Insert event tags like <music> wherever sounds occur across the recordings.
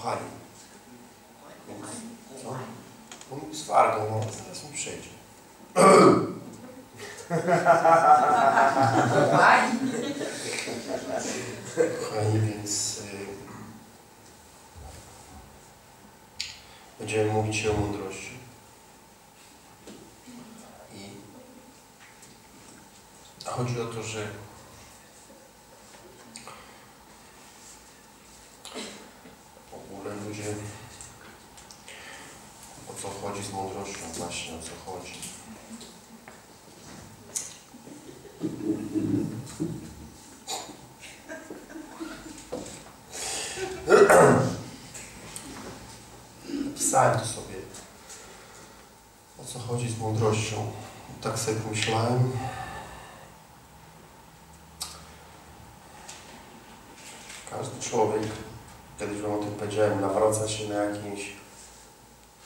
Kochani, co? On z wargą, no, zaraz mi przejdzie. Kochani, więc y, będziemy mówić o mądrości. I chodzi o to, że w ogóle ludzie o co chodzi z mądrością, właśnie o co chodzi. Pisałem to sobie. O co chodzi z mądrością? Tak sobie pomyślałem. Każdy człowiek, kiedyś Wam o tym powiedziałem, nawraca się na jakimś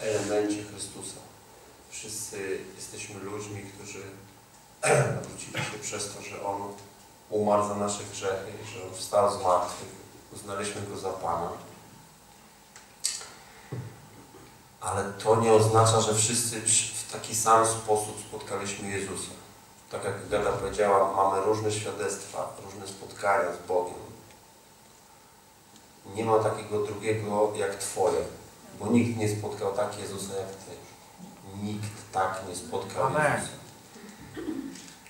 elemencie Chrystusa. Wszyscy jesteśmy ludźmi, którzy <clears throat> nawrócili się przez to, że On umarł za nasze grzechy, że On wstał z martwych. Uznaliśmy Go za Pana. Ale to nie oznacza, że wszyscy w taki sam sposób spotkaliśmy Jezusa. Tak jak Gada powiedziała, mamy różne świadectwa, różne spotkania z Bogiem. Nie ma takiego drugiego jak Twoje, bo nikt nie spotkał tak Jezusa jak Ty. Nikt tak nie spotkał Amen. Jezusa.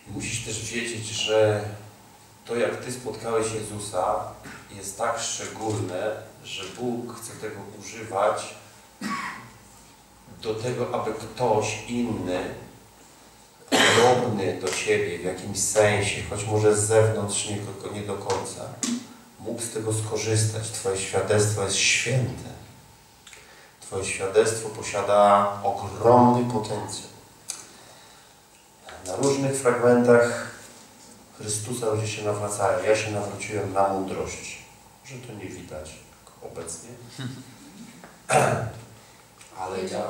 Musisz też wiedzieć, że to jak Ty spotkałeś Jezusa jest tak szczególne, że Bóg chce tego używać do tego, aby ktoś inny, podobny do Ciebie w jakimś sensie, choć może z zewnątrz nie, nie do końca, mógł z tego skorzystać. Twoje świadectwo jest święte. Twoje świadectwo posiada ogromny potencjał. Na różnych fragmentach Chrystusa ludzie się nawracają. Ja się nawróciłem na mądrości. Może to nie widać obecnie. <clears throat> Ale ja,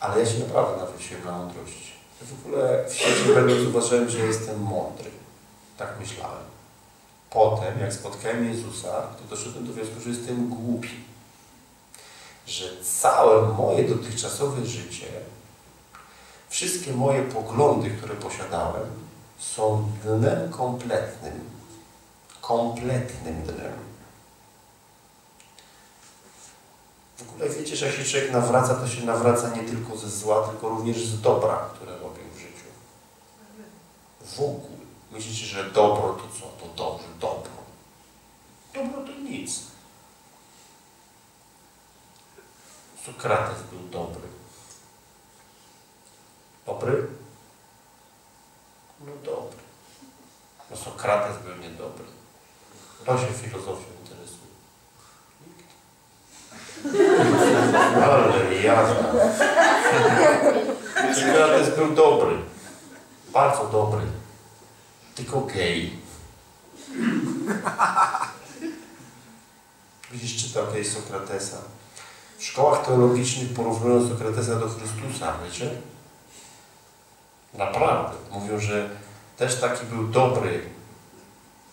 ale ja się naprawdę nawróciłem na mądrości. W ogóle w świecie będąc uważałem, że jestem mądry. Tak myślałem. Potem, jak spotkałem Jezusa, to doszedłem do wniosku, że jestem głupi. Że całe moje dotychczasowe życie, wszystkie moje poglądy, które posiadałem, są dnem kompletnym. Kompletnym dnem. W ogóle wiecie, że jak się człowiek nawraca, to się nawraca nie tylko ze zła, tylko również z dobra, które robił w życiu. W ogóle. Myślicie, że dobro to co? To dobrze, dobro. Dobro to nic. Sokrates był dobry. Dobry? No dobry. No Sokrates był niedobry. Kto się filozofią interesuje? Nikt. Ale jazda. Sokrates był dobry. Bardzo dobry. Tylko gej. <laughs> Widzisz, czytał kiedyś Sokratesa. W szkołach teologicznych porównują Sokratesa do Chrystusa, wiecie? Naprawdę. Mówią, że też taki był dobry.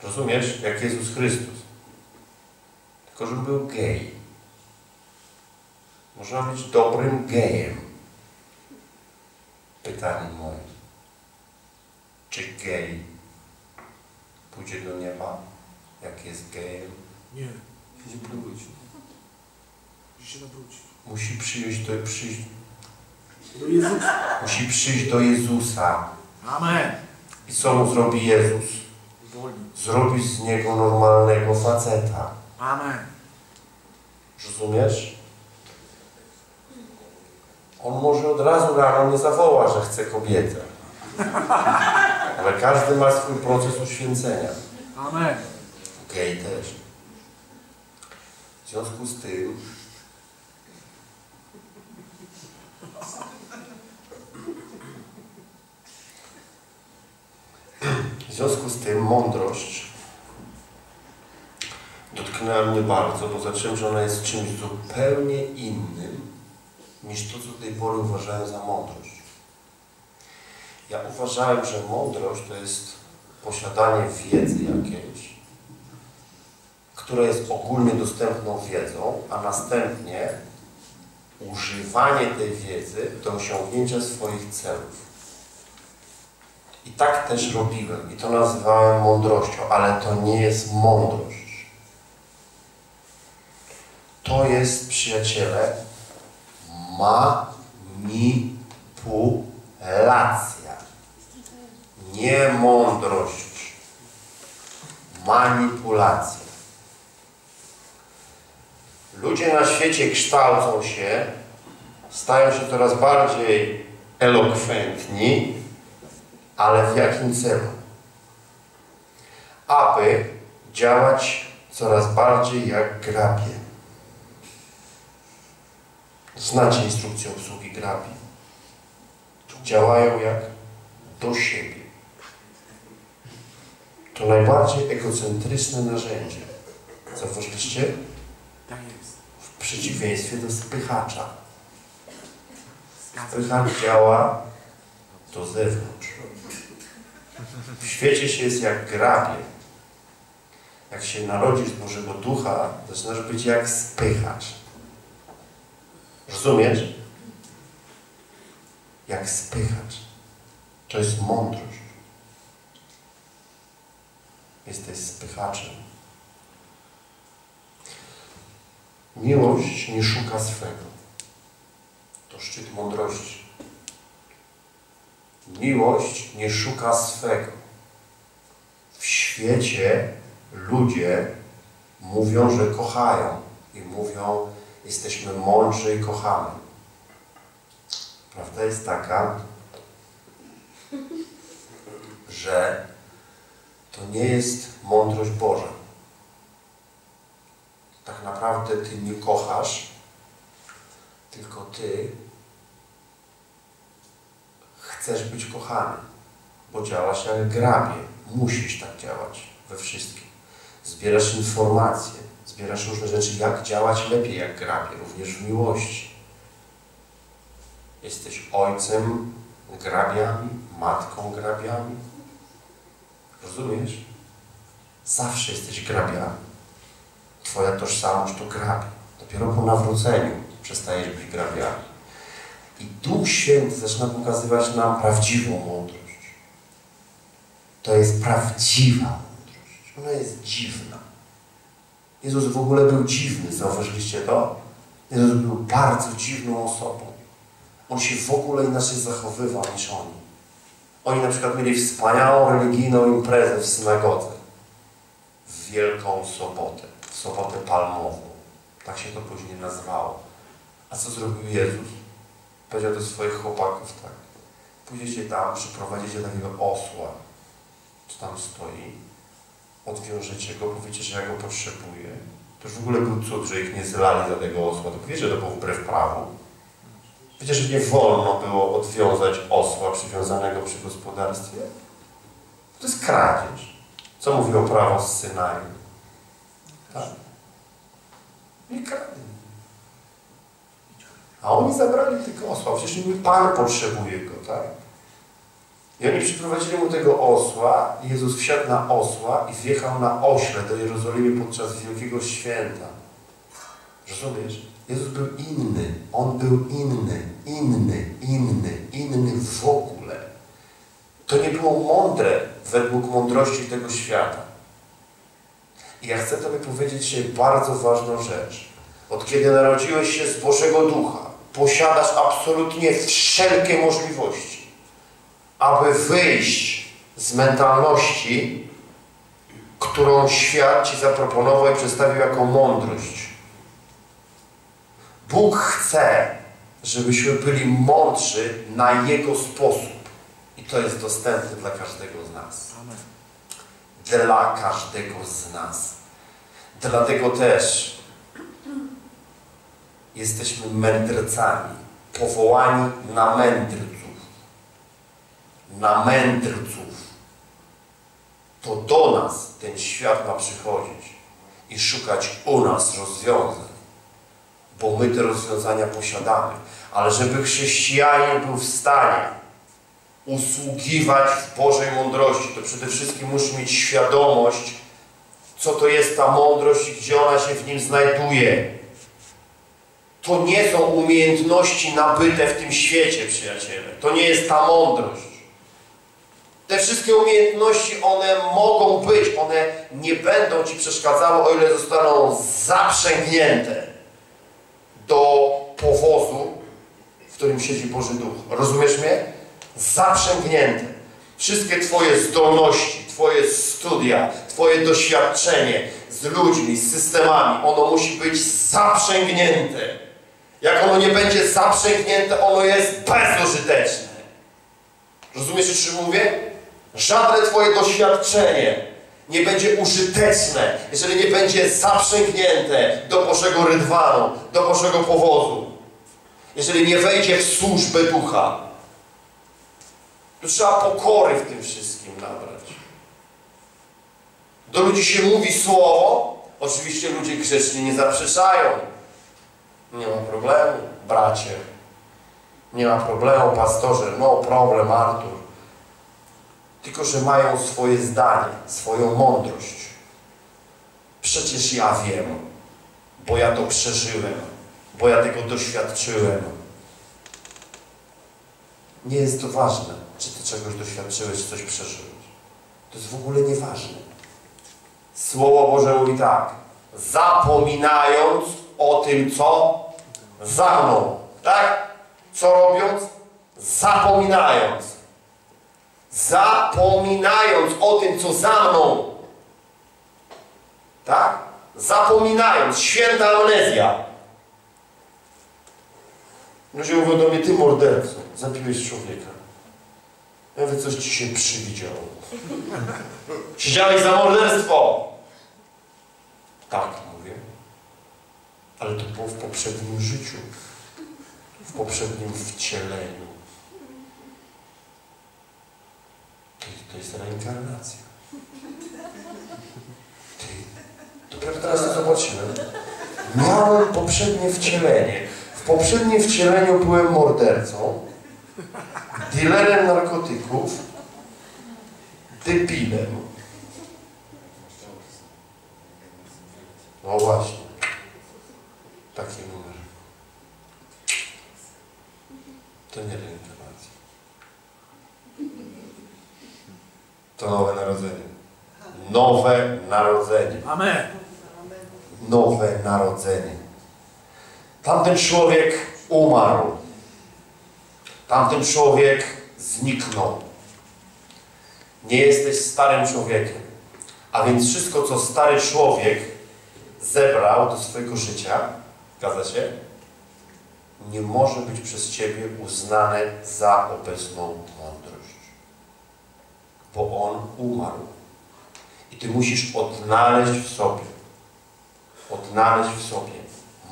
Rozumiesz? Jak Jezus Chrystus. Tylko, że był gej. Można być dobrym gejem. Pytanie moje. Czy gej pójdzie do nieba, jak jest gejem? Nie, Nie pójdzie. musi się nawrócić. Musi przyjść do, przyjść, Do Jezusa. musi przyjść do Jezusa. Amen. I co mu zrobi Jezus? Zrobi z niego normalnego faceta. Amen. Rozumiesz? On może od razu rano nie zawoła, że chce kobietę. Ale każdy ma swój proces uświęcenia. Amen. Gej też. W związku z tym w związku z tym mądrość dotknęła mnie bardzo, bo zacząłem, że ona jest czymś zupełnie innym niż to, co do tej pory uważałem za mądrość. Ja uważałem, że mądrość to jest posiadanie wiedzy jakiejś, która jest ogólnie dostępną wiedzą, a następnie używanie tej wiedzy do osiągnięcia swoich celów. I tak też robiłem. I to nazywałem mądrością, ale to nie jest mądrość. To jest, przyjaciele, manipulacja. Nie mądrość. Manipulacja. Ludzie na świecie kształcą się, stają się coraz bardziej elokwentni, ale w jakim celu? Aby działać coraz bardziej jak grabie. Znacie instrukcję obsługi grabi. Działają jak do siebie. To najbardziej egocentryczne narzędzie. Zauważyliście? Tak jest. W przeciwieństwie do spychacza. Spychacz działa do zewnątrz. W świecie się jest jak grabie. Jak się narodzisz z Bożego Ducha, zaczynasz być jak spychacz. Rozumiesz? Jak spychacz. To jest mądrość. Jesteś spychaczem. Miłość nie szuka swego. To szczyt mądrości. Miłość nie szuka swego. W świecie ludzie mówią, że kochają i mówią, jesteśmy mądrzy i kochamy. Prawda jest taka, że to nie jest mądrość Boża. Tak naprawdę Ty nie kochasz, tylko Ty chcesz być kochany, bo działasz jak grabie. Musisz tak działać we wszystkim. Zbierasz informacje, zbierasz różne rzeczy, jak działać lepiej jak grabie, również w miłości. Jesteś ojcem grabiami, matką grabiami. Rozumiesz? Zawsze jesteś grabiami. Twoja tożsamość to grabie. Dopiero po nawróceniu przestajesz być grabiami. I Duch Święty zaczyna pokazywać nam prawdziwą mądrość. To jest prawdziwa mądrość. Ona jest dziwna. Jezus w ogóle był dziwny, zauważyliście to? Jezus był bardzo dziwną osobą. On się w ogóle inaczej zachowywał niż oni. Oni na przykład mieli wspaniałą religijną imprezę w synagodze. W Wielką Sobotę. W Sobotę Palmową. Tak się to później nazywało. A co zrobił Jezus? Powiedział do swoich chłopaków tak. Pójdziecie tam, przyprowadzicie takiego osła, co tam stoi, odwiążecie go, powiecie, że ja go potrzebuję. To już w ogóle był cud, że ich nie zlali za tego osła. To wiecie, że to było wbrew prawu. Wiecie, że nie wolno było odwiązać osła przywiązanego przy gospodarstwie? To jest kradzież. Co mówiło prawo z Synaju? Tak? Nie kradnij. A oni zabrali tego osła. Przecież mój Pan potrzebuje go, tak? I oni przyprowadzili mu tego osła Jezus wsiadł na osła i wjechał na ośle do Jerozolimy podczas Wielkiego Święta. Rozumiesz? Jezus był inny. On był inny, inny, inny, inny w ogóle. To nie było mądre według mądrości tego świata. I ja chcę Tobie powiedzieć dzisiaj bardzo ważną rzecz. Od kiedy narodziłeś się z Bożego Ducha, posiadasz absolutnie wszelkie możliwości, aby wyjść z mentalności, którą świat Ci zaproponował i przedstawił jako mądrość. Bóg chce, żebyśmy byli mądrzy na Jego sposób. I to jest dostępne dla każdego z nas. Amen. Dla każdego z nas. Dlatego też jesteśmy mędrcami, powołani na mędrców. Na mędrców. To do nas ten świat ma przychodzić i szukać u nas rozwiązań, bo my te rozwiązania posiadamy. Ale żeby chrześcijanin był w stanie usługiwać w Bożej mądrości, to przede wszystkim musi mieć świadomość co to jest ta mądrość i gdzie ona się w nim znajduje. To nie są umiejętności nabyte w tym świecie, przyjaciele. To nie jest ta mądrość. Te wszystkie umiejętności, one mogą być, one nie będą Ci przeszkadzały, o ile zostaną zaprzęgnięte do powozu, w którym siedzi Boży Duch. Rozumiesz mnie? Zaprzęgnięte. Wszystkie Twoje zdolności, Twoje studia, Twoje doświadczenie z ludźmi, z systemami, ono musi być zaprzęgnięte. Jak ono nie będzie zaprzęgnięte, ono jest bezużyteczne. Rozumiesz, o czym mówię? Żadne Twoje doświadczenie nie będzie użyteczne, jeżeli nie będzie zaprzęgnięte do Bożego rydwanu, do Bożego powozu. Jeżeli nie wejdzie w służbę ducha. To trzeba pokory w tym wszystkim nabrać. Do ludzi się mówi słowo. Oczywiście ludzie grzecznie nie zaprzeczają. Nie ma problemu, bracie. Nie ma problemu, pastorze. No problem, Artur. Tylko, że mają swoje zdanie, swoją mądrość. Przecież ja wiem, bo ja to przeżyłem, bo ja tego doświadczyłem. Nie jest to ważne, czy ty czegoś doświadczyłeś, czy coś przeżyłeś. To jest w ogóle nieważne. Słowo Boże mówi tak. Zapominając o tym, co za mną. Tak? Co robiąc? Zapominając. Zapominając o tym, co za mną. Tak? Zapominając. Święta amnezja. Ludzie mówią do mnie, ty morderco, zabiłeś człowieka. Ja coś ci się przywidziało. Siedziałeś za morderstwo. Tak, mówię. Ale to było w poprzednim życiu. W poprzednim wcieleniu. To, to jest reinkarnacja. Ty, dopiero teraz to zobaczyłem. Miałem poprzednie wcielenie. W poprzednim wcieleniu byłem mordercą, dealerem narkotyków, debilem. No właśnie. Taki numer. To nie reinkarnacja. To nowe narodzenie. Nowe narodzenie. Amen. Nowe narodzenie. Tamten człowiek umarł. Tamten człowiek zniknął. Nie jesteś starym człowiekiem. A więc wszystko, co stary człowiek zebrał do swojego życia, zgadza się? Nie może być przez Ciebie uznane za obecną mądrość. Bo on umarł. I Ty musisz odnaleźć w sobie, odnaleźć w sobie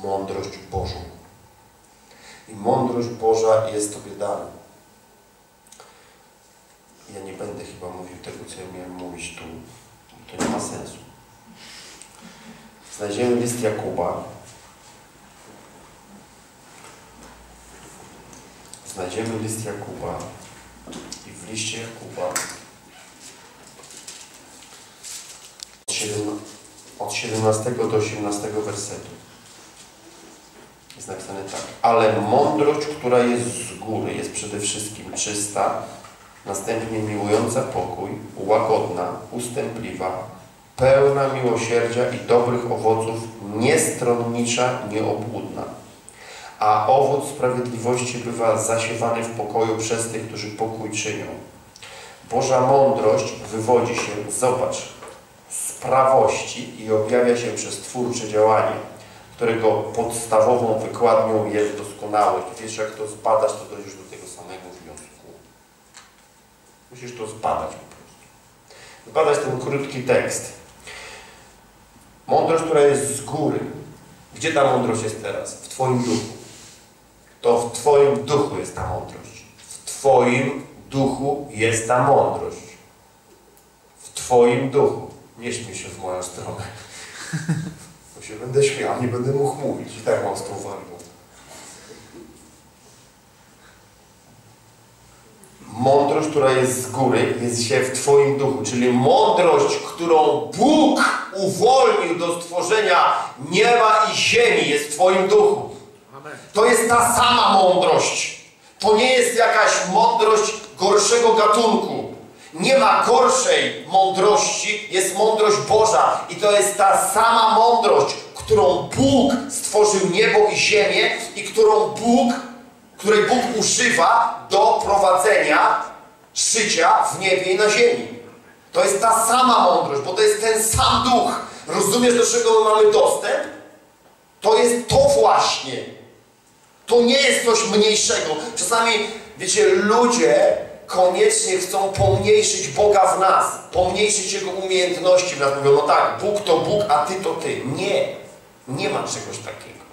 mądrość Bożą. I mądrość Boża jest Tobie dana. Ja nie będę chyba mówił tego, co ja miałem mówić tu. To nie ma sensu. Znajdziemy list Jakuba. Znajdziemy list Jakuba. I w liście Jakuba od 17, od 17 do 18 wersetu jest napisane tak. Ale mądrość, która jest z góry, jest przede wszystkim czysta, następnie miłująca pokój, łagodna, ustępliwa, pełna miłosierdzia i dobrych owoców, niestronnicza, nieobłudna. A owoc sprawiedliwości bywa zasiewany w pokoju przez tych, którzy pokój czynią. Boża mądrość wywodzi się, zobacz, prawości i objawia się przez twórcze działanie, którego podstawową wykładnią jest doskonałość. Wiesz, jak to zbadasz, to dojdziesz do tego samego wniosku. Musisz to zbadać po prostu. Zbadać ten krótki tekst. Mądrość, która jest z góry. Gdzie ta mądrość jest teraz? W Twoim duchu. To w Twoim duchu jest ta mądrość. W Twoim duchu jest ta mądrość. W Twoim duchu. Nie śmiej się w moją stronę. Bo się będę śmiał, nie będę mógł mówić. I tak mam z tą walką. Mądrość która jest z góry, jest się w Twoim duchu. Czyli mądrość, którą Bóg uwolnił do stworzenia nieba i ziemi, jest w Twoim duchu. To jest ta sama mądrość. To nie jest jakaś mądrość gorszego gatunku. Nie ma gorszej mądrości, jest mądrość Boża. I to jest ta sama mądrość, którą Bóg stworzył niebo i ziemię i którą Bóg, której Bóg używa do prowadzenia życia w niebie i na ziemi. To jest ta sama mądrość, bo to jest ten sam duch. Rozumiesz, do czego my mamy dostęp? To jest to właśnie. To nie jest coś mniejszego. Czasami, wiecie, ludzie koniecznie chcą pomniejszyć Boga w nas, pomniejszyć Jego umiejętności w nas. Mówią, no tak, Bóg to Bóg, a Ty to Ty. Nie, nie ma czegoś takiego.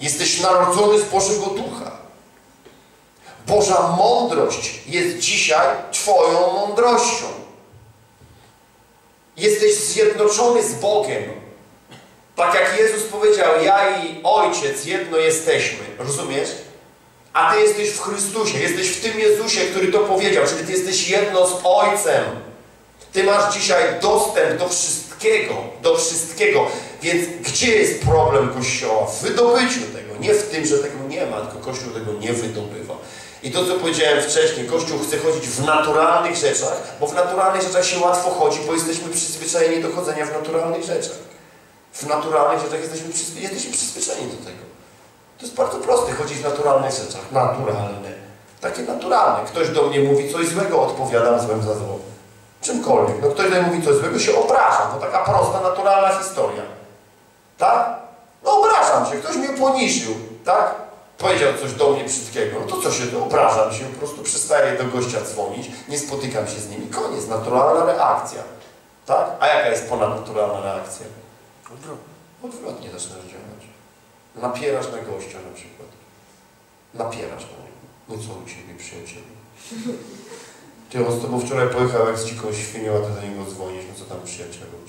Jesteś narodzony z Bożego Ducha. Boża mądrość jest dzisiaj Twoją mądrością. Jesteś zjednoczony z Bogiem. Tak jak Jezus powiedział, ja i Ojciec jedno jesteśmy. Rozumiesz? A Ty jesteś w Chrystusie, jesteś w tym Jezusie, który to powiedział, czyli Ty jesteś jedno z Ojcem. Ty masz dzisiaj dostęp do wszystkiego, do wszystkiego. Więc gdzie jest problem Kościoła? W wydobyciu tego. Nie w tym, że tego nie ma, tylko Kościół tego nie wydobywa. I to, co powiedziałem wcześniej, Kościół chce chodzić w naturalnych rzeczach, bo w naturalnych rzeczach się łatwo chodzi, bo jesteśmy przyzwyczajeni do chodzenia w naturalnych rzeczach. W naturalnych rzeczach jesteśmy, przyzwy- jesteśmy przyzwyczajeni do tego. To jest bardzo proste, chodzić w naturalnych rzeczach. Naturalne. Takie naturalne. Ktoś do mnie mówi coś złego, odpowiadam złem za zło. Czymkolwiek. No ktoś do mnie mówi coś złego, się obrażam. To taka prosta, naturalna historia. Tak? No obrażam się. Ktoś mnie poniżył. Tak? Powiedział coś do mnie brzydkiego. No to co się, to obrażam się. Po prostu przestaję do gościa dzwonić. Nie spotykam się z nimi. Koniec. Naturalna reakcja. Tak? A jaka jest ponadnaturalna reakcja? Odwrotnie. Odwrotnie zaczynasz działać. Napierasz na gościa na przykład. Napierasz na niego. No co u Ciebie, przyjacielu? Ty on z Tobą wczoraj pojechał jak z dziką świnią, a Ty do niego dzwonisz. No co tam przyjacielu?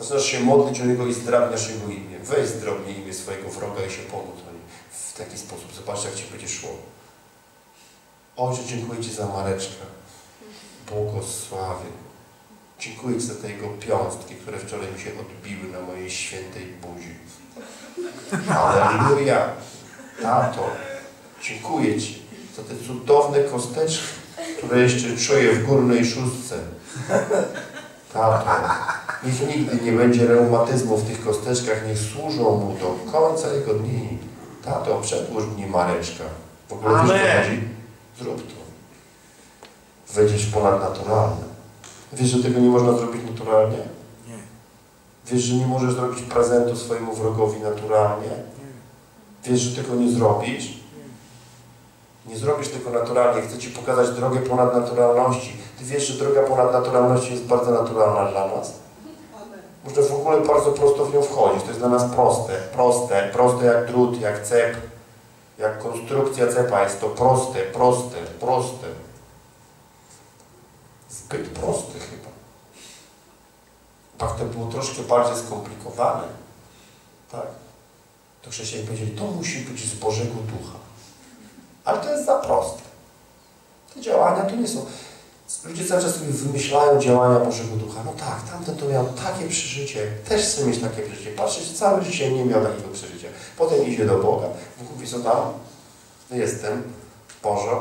Zaczynasz się modlić o niego i zdrabniasz jego imię. Weź zdrobnij imię swojego wroga i się pomódl. W taki sposób. Zobacz, jak Ci będzie szło. Ojcze, dziękuję Ci za Mareczka. Błogosławię. Dziękuję Ci za te jego piąstki, które wczoraj mi się odbiły na mojej świętej buzi. Aleluja! Tato, dziękuję Ci za te cudowne kosteczki, które jeszcze czuję w górnej szóstce. Tato, niech nigdy nie będzie reumatyzmu w tych kosteczkach, niech służą mu do końca jego dni. Tato, przedłóż mi Mareczka. W ogóle wiesz, o co Amen. chodzi? Zrób to. Wejdziesz ponadnaturalne. Wiesz, że tego nie można zrobić naturalnie? Wiesz, że nie możesz zrobić prezentu swojemu wrogowi naturalnie? Nie. Wiesz, że tego nie zrobisz? Nie zrobisz tego naturalnie. Chcę Ci pokazać drogę ponadnaturalności. Ty wiesz, że droga ponadnaturalności jest bardzo naturalna dla nas? Można w ogóle bardzo prosto w nią wchodzić. To jest dla nas proste. Proste. Proste jak drut, jak cep. Jak konstrukcja cepa. Jest to proste, proste, proste. Zbyt proste chyba. Tak to było troszkę bardziej skomplikowane. Tak? To chrześcijanie powiedzieli, to musi być z Bożego Ducha. Ale to jest za proste. Te działania to nie są... Ludzie cały czas sobie wymyślają działania Bożego Ducha. No tak, tamten to miał takie przeżycie, też chce mieć takie przeżycie. Patrzcie, całe życie nie miał takiego przeżycia. Potem idzie do Boga. Mówi, co tam? No jestem, Boże.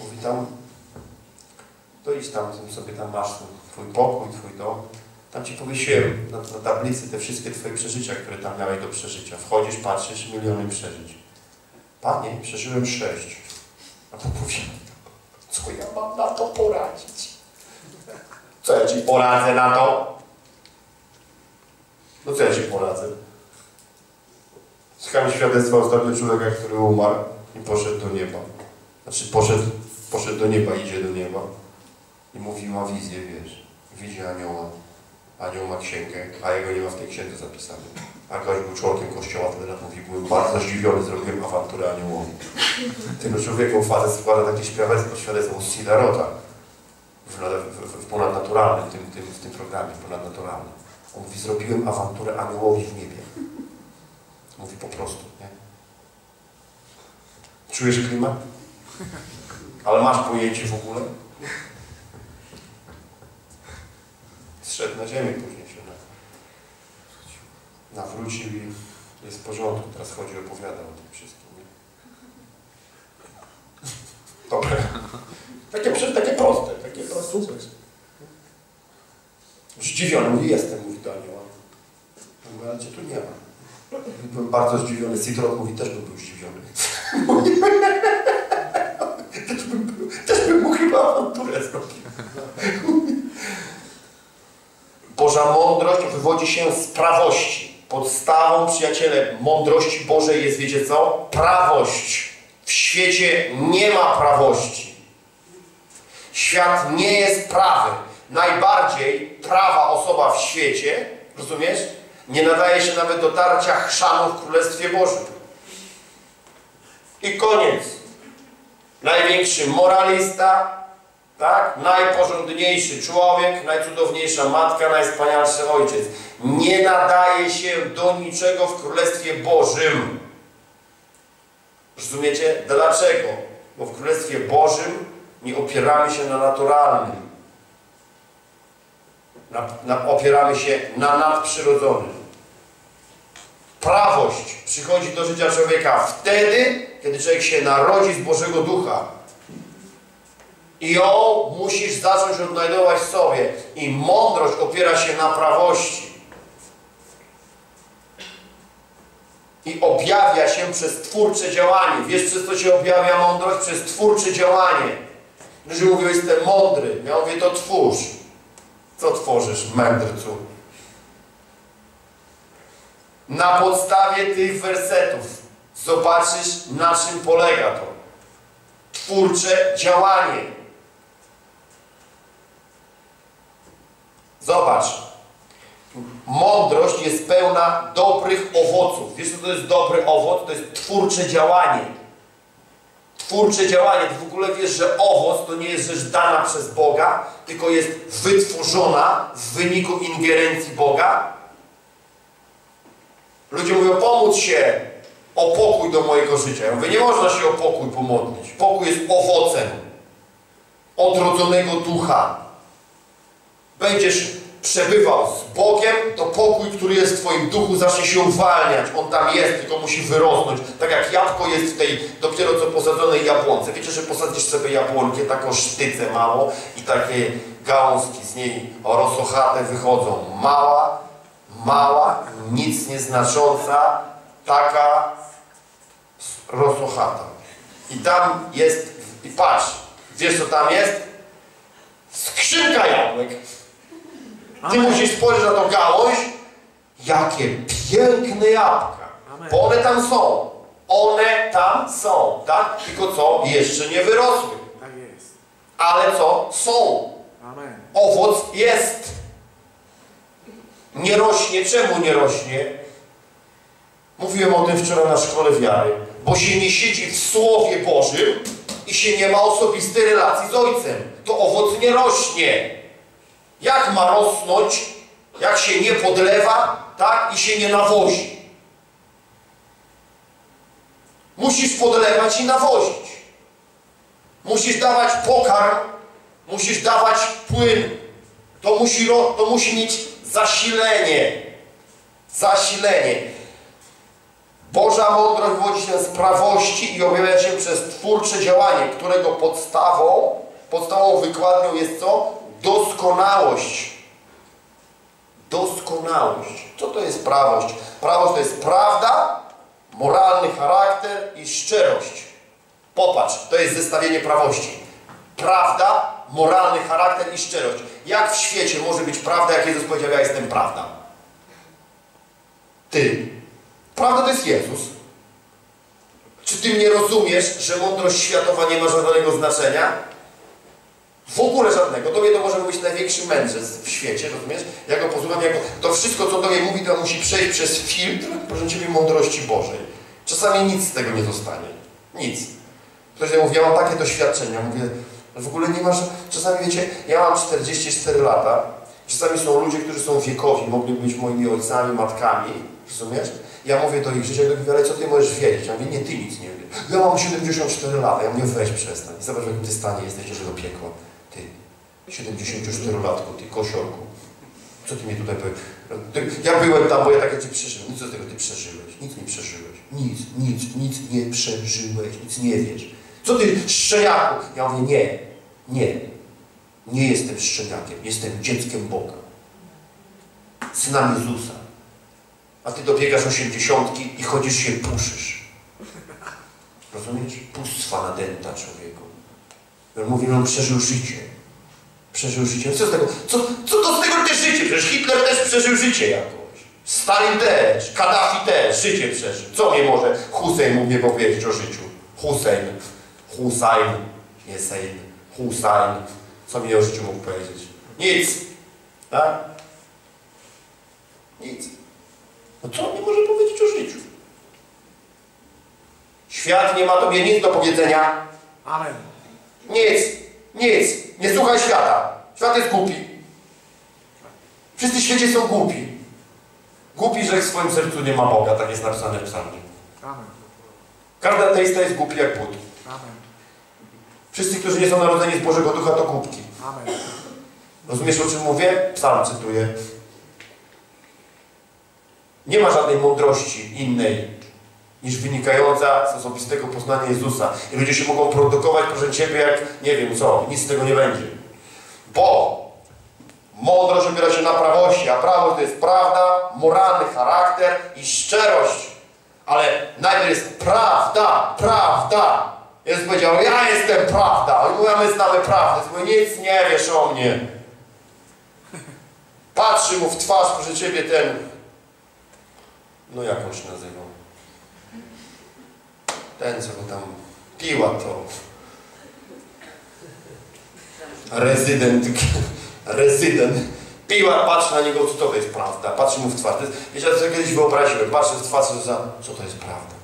Mówi tam, to idź tam, sobie tam masz twój pokój, twój dom. Tam Ci powiesiłem na, na tablicy te wszystkie Twoje przeżycia, które tam miałeś do przeżycia. Wchodzisz, patrzysz, miliony przeżyć. Panie, przeżyłem sześć. A Bóg mówi, co ja mam na to poradzić? Co ja Ci poradzę na to? No co ja Ci poradzę? Słuchałem świadectwa ostatnio człowieka, który umarł i poszedł do nieba. Znaczy poszedł, poszedł do nieba, idzie do nieba. I mówi, ma wizję, wiesz. Widzi anioła. Anioł ma księgę, a jego nie ma w tej księdze zapisanej. A gość był członkiem kościoła, lat mówi, byłem bardzo zdziwiony, zrobiłem awanturę aniołowi. Tego człowieku facet składa takie świadectwo, świadectwo Sidarota w, w, w ponadnaturalnym, tym, tym, w tym programie ponadnaturalnym. On mówi, zrobiłem awanturę aniołowi w niebie. Mówi po prostu, nie? Czujesz klimat? Ale masz pojęcie w ogóle? Zszedł na ziemię później się na- nawrócił i jest w porządku. Teraz chodzi i opowiada o tym wszystkim. Nie? Dobre. Takie, takie proste, takie proste. Zdziwiony, mówi, jestem, mówi do anioła. Mówię, ale cię tu nie ma. Byłem bardzo zdziwiony. Sidrot mówi, też bym był zdziwiony. też, <laughs> bym był, też bym mu chyba awanturę zrobił. Boża mądrość wywodzi się z prawości. Podstawą, przyjaciele, mądrości Bożej jest, wiecie co? Prawość. W świecie nie ma prawości. Świat nie jest prawy. Najbardziej prawa osoba w świecie, rozumiesz? Nie nadaje się nawet do tarcia chrzanu w Królestwie Bożym. I koniec. Największy moralista, tak? Najporządniejszy człowiek, najcudowniejsza matka, najwspanialszy ojciec. Nie nadaje się do niczego w Królestwie Bożym. Rozumiecie? Dlaczego? Bo w Królestwie Bożym nie opieramy się na naturalnym. Na, na, opieramy się na nadprzyrodzonym. Prawość przychodzi do życia człowieka wtedy, kiedy człowiek się narodzi z Bożego Ducha. I ją musisz zacząć odnajdować sobie. I mądrość opiera się na prawości. I objawia się przez twórcze działanie. Wiesz, przez co się objawia mądrość? Przez twórcze działanie. Ludzie mówią, jestem mądry. Ja mówię, to twórz. Co tworzysz, mędrcu? Na podstawie tych wersetów zobaczysz, na czym polega to. Twórcze działanie. Zobacz. Mądrość jest pełna dobrych owoców. Wiesz, co to jest dobry owoc? To jest twórcze działanie. Twórcze działanie. Ty w ogóle wiesz, że owoc to nie jest rzecz dana przez Boga, tylko jest wytworzona w wyniku ingerencji Boga. Ludzie mówią, pomóc się o pokój do mojego życia. Ja mówię, nie można się o pokój pomodlić. Pokój jest owocem odrodzonego ducha. Będziesz przebywał z Bogiem, to pokój, który jest w Twoim duchu, zacznie się uwalniać. On tam jest, tylko musi wyrosnąć. Tak jak jabłko jest w tej dopiero co posadzonej jabłonce. Wiecie, że posadzisz sobie jabłonkę, taką sztycę małą i takie gałązki z niej rosochate wychodzą. Mała, mała, nic nieznacząca, taka rosochata. I tam jest, i patrz, wiesz co tam jest? Skrzynka jabłek. Ty musisz spojrzeć na tą gałąź, jakie piękne jabłka. Amen. Bo one tam są. One tam są, tak? Tylko co? Jeszcze nie wyrosły. Tak jest. Ale co? Są. Amen. Owoc jest. Nie rośnie. Czemu nie rośnie? Mówiłem o tym wczoraj na szkole wiary. Bo się nie siedzi w Słowie Bożym i się nie ma osobistej relacji z Ojcem. To owoc nie rośnie. Jak ma rosnąć, jak się nie podlewa, tak? I się nie nawozi. Musisz podlewać i nawozić. Musisz dawać pokarm, musisz dawać płyn. To musi, to musi mieć zasilenie. Zasilenie. Boża mądrość wywodzi się z prawości i objawia się przez twórcze działanie, którego podstawą, podstawą wykładnią jest co? Doskonałość. Doskonałość. Co to jest prawość? Prawość to jest prawda, moralny charakter i szczerość. Popatrz, to jest zestawienie prawości. Prawda, moralny charakter i szczerość. Jak w świecie może być prawda, jak Jezus powiedział, ja jestem prawda? Ty. Prawda to jest Jezus. Czy ty nie rozumiesz, że mądrość światowa nie ma żadnego znaczenia? W ogóle żadnego. Tobie to może być największy mędrzec w świecie, rozumiesz? Ja go posłucham, jako to wszystko, co do mnie mówi, to musi przejść przez filtr, proszę Ciebie, mądrości Bożej. Czasami nic z tego nie zostanie. Nic. Ktoś mi mówi, ja mam takie doświadczenia. Mówię, w ogóle nie masz... Czasami wiecie, ja mam 44 lata Czasami są ludzie, którzy są wiekowi, mogli być moimi ojcami, matkami, rozumiesz? Ja mówię do ich życia, do nich, ale co ty możesz wiedzieć? Ja mówię, nie, ty nic nie wiesz. Ja mam 74 lata, ja mówię, weź przestań. Zobacz, w jakim ty stanie jesteś, że do piekła. Ty, 74-latku, ty, kosiorku. Co ty mi tutaj powiesz? Ja byłem tam, bo ja takie ci przeżyłem. Nic z tego ty przeżyłeś. Nic nie przeżyłeś. Nic, nic, nic nie przeżyłeś. Nic nie wiesz. Co ty, szczeniaku? Ja mówię, nie, nie. Nie jestem szczeniakiem. Jestem dzieckiem Boga. Synem Jezusa. A ty dobiegasz osiemdziesiątki i chodzisz się puszysz. Rozumiesz? Pustwa nadęta człowieku. Mówi, no on przeżył życie. Przeżył życie. Co z tego? Co, co to z tego też życie? Przecież Hitler też przeżył życie jakoś. Stalin też, Kaddafi też życie przeżył. Co mnie może Hussein mógł mnie powiedzieć o życiu? Hussein, Hussein, nie Sejn, Hussein. Co mi o życiu mógł powiedzieć? Nic. Tak? Nic. No co on mi może powiedzieć o życiu? Świat nie ma tobie nic do powiedzenia. Amen. Nic, nic. Nie słuchaj świata. Świat jest głupi. Wszyscy w świecie są głupi. Głupi, że w swoim sercu nie ma Boga. Tak jest napisane w psalmie. Amen. Każdy ateista jest głupi jak. Amen. Wszyscy, którzy nie są narodzeni z Bożego Ducha, to głupki. Amen. Rozumiesz, o czym mówię? Psalm cytuję. Nie ma żadnej mądrości innej niż wynikająca z osobistego poznania Jezusa. I ludzie się mogą produkować, proszę Ciebie, jak nie wiem co. Nic z tego nie będzie. Bo mądrość opiera się na prawości, a prawość to jest prawda, moralny charakter i szczerość. Ale najpierw jest prawda, prawda. Jezus powiedział, ja jestem prawda. I mówię, my znamy prawdę. Mówię, nic nie wiesz o mnie. Patrzy mu w twarz, proszę Ciebie, ten... No jak on się nazywał? Ten, co go tam... Piła to... Rezydent... <laughs> Rezydent. Piła, patrzy na niego, co to jest prawda. Patrzy mu w twarz. Wiecie, ja sobie kiedyś wyobraziłem. Patrzę w twarz, za, co to jest prawda.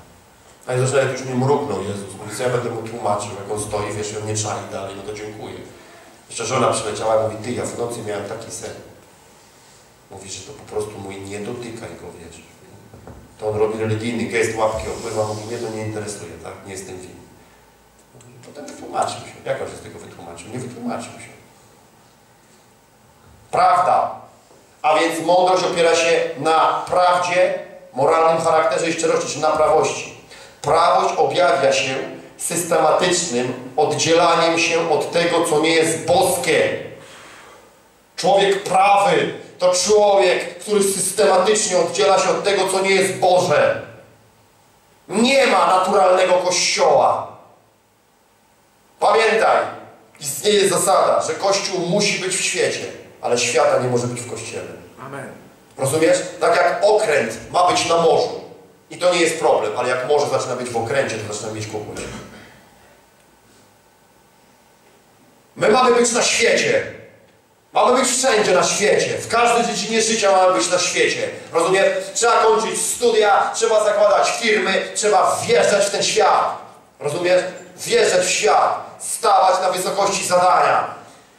A Jezus nawet już nie mruknął Jezus. Mówi, co ja będę mu tłumaczył, jak on stoi, wiesz, on nie czai dalej, no to dziękuję. Jeszcze żona przyleciała i mówi, ty, ja w nocy miałem taki sen. Mówi, że to po prostu mój nie dotykaj go, wiesz. To on robi religijny gest, łapki opływa, mówi, mnie to nie interesuje, tak, nie jestem winny. Potem wytłumaczył się. Jak on się z tego wytłumaczył? Nie wytłumaczył się. Prawda. A więc mądrość opiera się na prawdzie, moralnym charakterze i szczerości, czy na prawości. Prawość objawia się systematycznym oddzielaniem się od tego, co nie jest boskie. Człowiek prawy to człowiek, który systematycznie oddziela się od tego, co nie jest Boże. Nie ma naturalnego kościoła. Pamiętaj, istnieje zasada, że Kościół musi być w świecie, ale świata nie może być w Kościele. Amen. Rozumiesz? Tak jak okręt ma być na morzu. I to nie jest problem, ale jak morze zaczyna być w okręcie, to zaczyna mieć kłopot. My mamy być na świecie. Mamy być wszędzie na świecie. W każdej dziedzinie życia mamy być na świecie. Rozumiesz? Trzeba kończyć studia, trzeba zakładać firmy, trzeba wjeżdżać w ten świat. Rozumiesz? Wjeżdżać w świat. Stawać na wysokości zadania.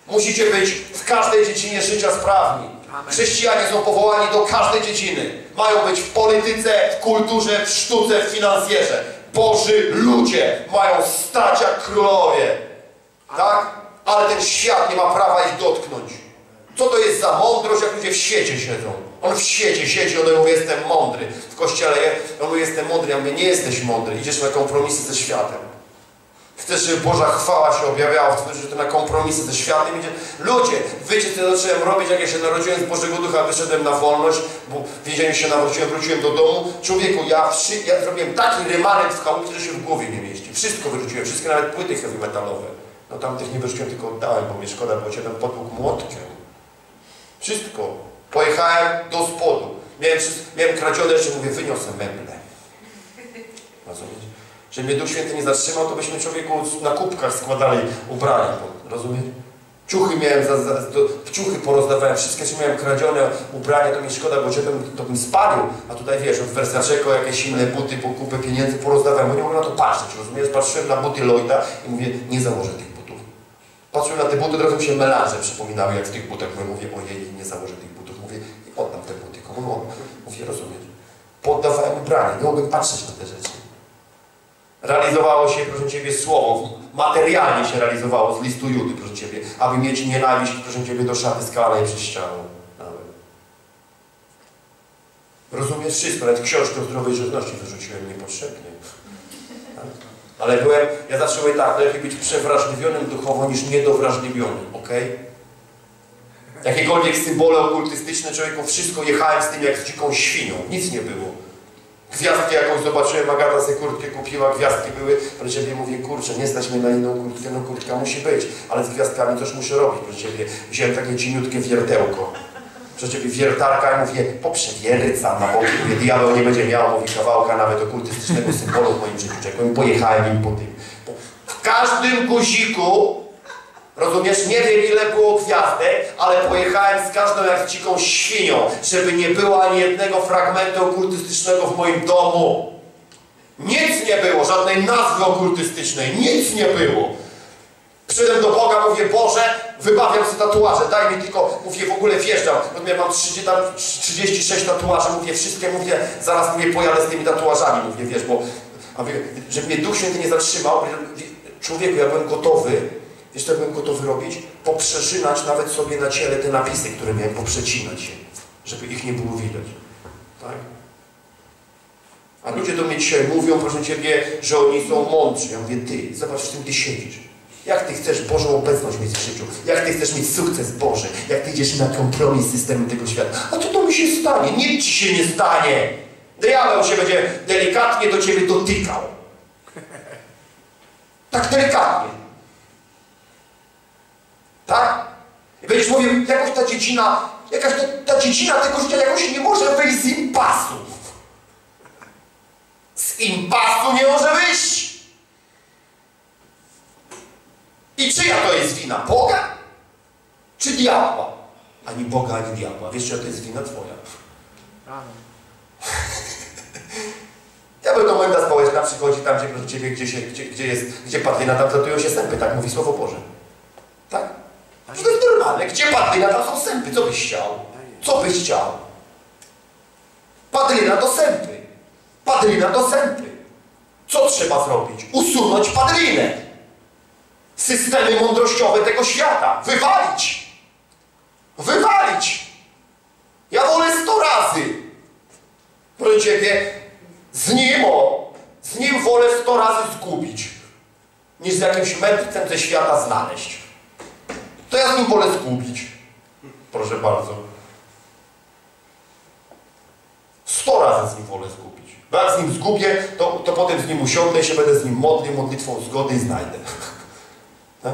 Musicie być w każdej dziedzinie życia sprawni. Chrześcijanie są powołani do każdej dziedziny. Mają być w polityce, w kulturze, w sztuce, w finansjerze. Boży ludzie mają stać jak królowie. Tak? Ale ten świat nie ma prawa ich dotknąć. Co to jest za mądrość, jak ludzie w świecie siedzą? On w świecie siedzi, on mówi, jestem mądry. W kościele on mówi, jestem mądry. Ja mówię, nie jesteś mądry. Idziesz na kompromisy ze światem. Chcesz, żeby Boża chwała się objawiała, chcesz, żeby na kompromisy ze światem idzie. Ludzie, wiecie, co zacząłem robić, jak ja się narodziłem z Bożego Ducha, wyszedłem na wolność, bo w więzieniu się nawróciłem, wróciłem do domu. Człowieku, ja, ja zrobiłem taki remanent w chałupie, że się w głowie nie mieści. Wszystko wyrzuciłem, wszystkie nawet płyty heavy metalowe. No tamtych nie wyrzuciłem, tylko oddałem, bo mnie szkoda, bo cię ten potłuk młotkiem. Wszystko. Pojechałem do spodu. Miałem, miałem kradzione rzeczy, mówię, wyniosę meble. Rozumiesz? Że mnie Duch Święty nie zatrzymał, to byśmy człowieku na kubkach składali ubrania. Rozumiesz? Ciuchy miałem, za, za, do, ciuchy porozdawałem, wszystkie rzeczy miałem kradzione, ubrania, to mi szkoda, bo cię bym, to bym spalił. A tutaj wiesz, od Versaceko jakieś inne buty, po kupę pieniędzy porozdawałem, bo nie mogłem na to patrzeć, rozumiesz? Patrzyłem na buty Lloyda i mówię, nie założę tych butów. Patrzyłem na te buty, od razu mi się melanże przypominały, jak w tych butach. Mówię, ojej, nie założę tych butów. Mówię, i oddam te buty komu on. Mówię, rozumiesz. Poddawałem ubranie, nie mogłem patrzeć na te rzeczy. Realizowało się, proszę Ciebie, słowo, materialnie się realizowało z listu Judy, proszę Ciebie, aby mieć nienawiść, proszę Ciebie, do szaty skalanej przez. Nawet. Rozumiesz wszystko, nawet książkę o zdrowej żywności wyrzuciłem niepotrzebnie. Ale byłem, ja zawsze mówię tak, lepiej być przewrażliwionym duchowo niż niedowrażliwionym, ok? Jakiekolwiek symbole okultystyczne człowieku, wszystko jechałem z tym jak z dziką świnią, nic nie było. Gwiazdkę jakąś zobaczyłem, Agata sobie kurtkę kupiła, gwiazdki były, ale Ciebie mówię, kurczę, nie stać mnie na inną kurtkę, no kurtka musi być, ale z gwiazdkami też muszę robić, proszę Ciebie. Wziąłem takie cieniutkie wiertełko, proszę Ciebie, wiertarka i mówię, poprzewiercam na boki, mówię, diabeł nie będzie miał, mówi, kawałka nawet okultystycznego symbolu w moim życiu, czekłem, pojechałem im po tym. W każdym guziku Rozumiesz? Nie wiem ile było gwiazdek, ale pojechałem z każdą jak dziką świnią, żeby nie było ani jednego fragmentu okultystycznego w moim domu. Nic nie było, żadnej nazwy okultystycznej, nic nie było. Przyszedłem do Boga, mówię, Boże, wybawiam sobie tatuaże, daj mi tylko, mówię, w ogóle wjeżdżam, mówię, mam 30, tam 36 tatuaży, mówię, wszystkie, mówię, zaraz mówię, pojadę z tymi tatuażami, mówię, wiesz, bo, a mówię, żeby mnie Duch Święty nie zatrzymał, człowieku, ja byłem gotowy, Wiesz, co byłem gotowy robić? Poprzeżynać nawet sobie na ciele te napisy, które miałem, poprzecinać je, żeby ich nie było widać. Tak? A ludzie do mnie dzisiaj mówią, proszę Ciebie, że oni są mądrzy. Ja mówię, Ty, zobacz, w czym Ty siedzisz. Jak Ty chcesz Bożą obecność mieć w życiu? Jak Ty chcesz mieć sukces Boży? Jak Ty idziesz na kompromis z systemem tego świata? A to to mi się stanie. Nic Ci się nie stanie. Diabeł się będzie delikatnie do Ciebie dotykał. Tak delikatnie. Tak? I będziesz mówił, jakoś ta dziedzina, jakaś ta, ta dziedzina tego życia jakoś nie może wyjść z impasu. Z impasu nie może wyjść. I czyja to jest wina? Boga? Czy diabła? Ani Boga, ani diabła. Wiesz, że to jest wina twoja. Diabeł <laughs> do momenta społeczna przychodzi tam, gdzie, Ciebie, gdzie, się, gdzie, gdzie jest, gdzie padlina, tam tatują się sępy, tak mówi Słowo Boże. Tak? To jest normalne. Gdzie padlina, tam są sępy. Co byś chciał? Co byś chciał? Padlina to sępy. Padlina to sępy. Co trzeba zrobić? Usunąć padlinę. Systemy mądrościowe tego świata. Wywalić. Wywalić. Ja wolę sto razy. Proszę Ciebie, z nim, o, z nim wolę sto razy zgubić, niż z jakimś mędrcem ze świata znaleźć to ja z nim wolę zgubić. Proszę bardzo. Sto razy z nim wolę zgubić. Bo jak z nim zgubię, to, to potem z nim usiądę i się będę z nim modlił modlitwą zgody i znajdę. Tak?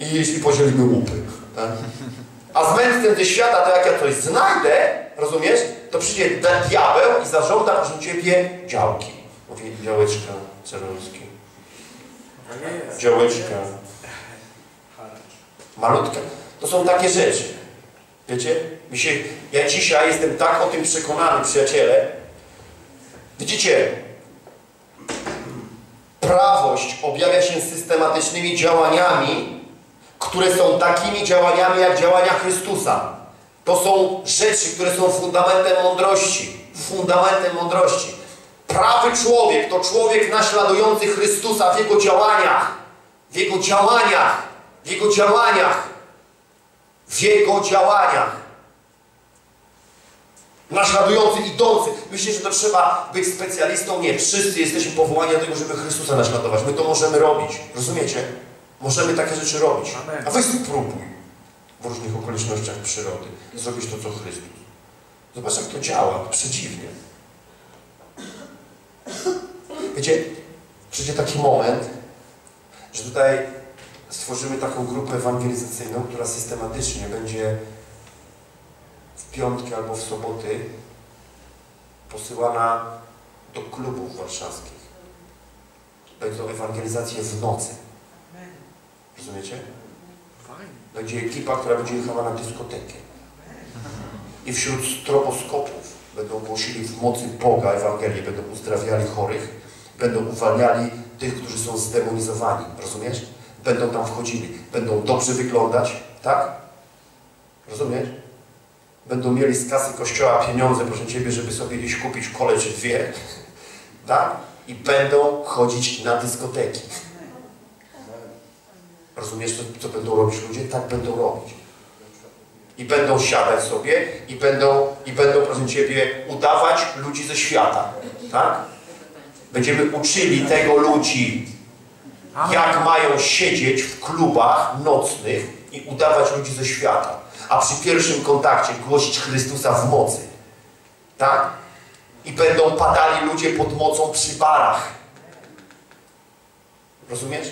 I jeśli podzielimy łupy. Tak? A z męstwem ze świata, to jak ja coś znajdę, rozumiesz, to przyjdzie diabeł i zażąda proszę Ciebie działki. Mówi działeczka ceruński. Działeczka malutkie. To są takie rzeczy. Wiecie? Mi się, ja dzisiaj jestem tak o tym przekonany, przyjaciele. Widzicie? Prawość objawia się systematycznymi działaniami, które są takimi działaniami jak działania Chrystusa. To są rzeczy, które są fundamentem mądrości. Fundamentem mądrości. Prawy człowiek to człowiek naśladujący Chrystusa w Jego działaniach. W Jego działaniach w Jego działaniach. W Jego działaniach. Naśladujący, idący. Myślę, że to trzeba być specjalistą? Nie. Wszyscy jesteśmy powołani do tego, żeby Chrystusa naśladować. My to możemy robić. Rozumiecie? Możemy takie rzeczy robić. A weź spróbuj w różnych okolicznościach przyrody zrobić to, co Chrystus. Zobacz, jak to działa. Przedziwnie. Wiecie, przyjdzie taki moment, że tutaj stworzymy taką grupę ewangelizacyjną, która systematycznie będzie piątki albo w soboty posyłana do klubów warszawskich. Będą ewangelizacje w nocy. Rozumiecie? Będzie ekipa, która będzie jechała na dyskotekę. I wśród stroboskopów będą głosili w mocy Boga Ewangelię, będą uzdrawiali chorych, będą uwalniali tych, którzy są zdemonizowani. Rozumiesz? będą tam wchodzili, będą dobrze wyglądać, tak? Rozumiesz? Będą mieli z kasy kościoła pieniądze, proszę Ciebie, żeby sobie gdzieś kupić kole czy dwie, <laughs> tak? I będą chodzić na dyskoteki. Rozumiesz, co, co będą robić ludzie? Tak będą robić. I będą siadać sobie i będą, i będą, proszę Ciebie, udawać ludzi ze świata. Tak? Będziemy uczyli tego ludzi, jak mają siedzieć w klubach nocnych i udawać ludzi ze świata. A przy pierwszym kontakcie głosić Chrystusa w mocy. Tak? I będą padali ludzie pod mocą przy barach. Rozumiesz?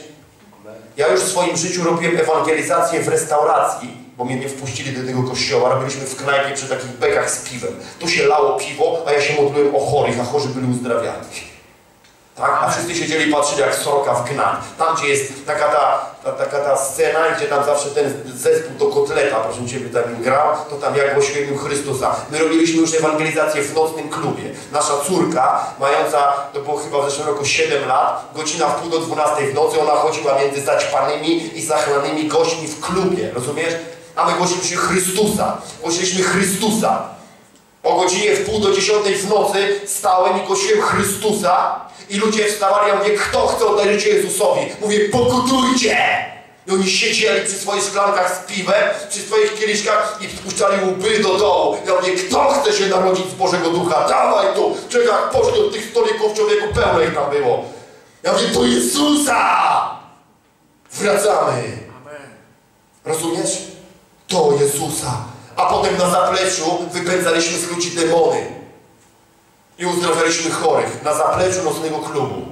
Ja już w swoim życiu robiłem ewangelizację w restauracji, bo mnie nie wpuścili do tego kościoła. Robiliśmy w knajpie przy takich bekach z piwem. Tu się lało piwo, a ja się modliłem o chorych, a chorzy byli uzdrawiani. Tak? A wszyscy siedzieli patrzyli jak soroka w gnat. Tam, gdzie jest taka ta, ta, taka ta scena, gdzie tam zawsze ten zespół do kotleta, proszę Ciebie, tam grał, to tam ja głosiłem Chrystusa. My robiliśmy już ewangelizację w nocnym klubie. Nasza córka, mająca, to było chyba w zeszłym roku 7 lat, godzina w pół do 12 w nocy, ona chodziła między zaćpanymi i zachlanymi gośćmi w klubie, rozumiesz? A my głosiliśmy Chrystusa. Głosiliśmy Chrystusa. O godzinie w pół do dziesiątej w nocy stałem i głosiłem Chrystusa i ludzie wstawali, ja mówię, kto chce oddać życie Jezusowi? Mówię, pokutujcie! I oni siedzieli przy swoich szklankach z piwem, przy swoich kieliszkach i spuszczali łby do dołu. Ja mówię, kto chce się narodzić z Bożego Ducha? Dawaj tu! Czekaj, poszli od tych stolików człowieku, pełno ich tam było. Ja mówię, do Jezusa! Wracamy. Rozumiesz? Do Jezusa. A potem na zapleczu wypędzaliśmy z ludzi demony. I uzdrawialiśmy chorych na zapleczu nocnego klubu.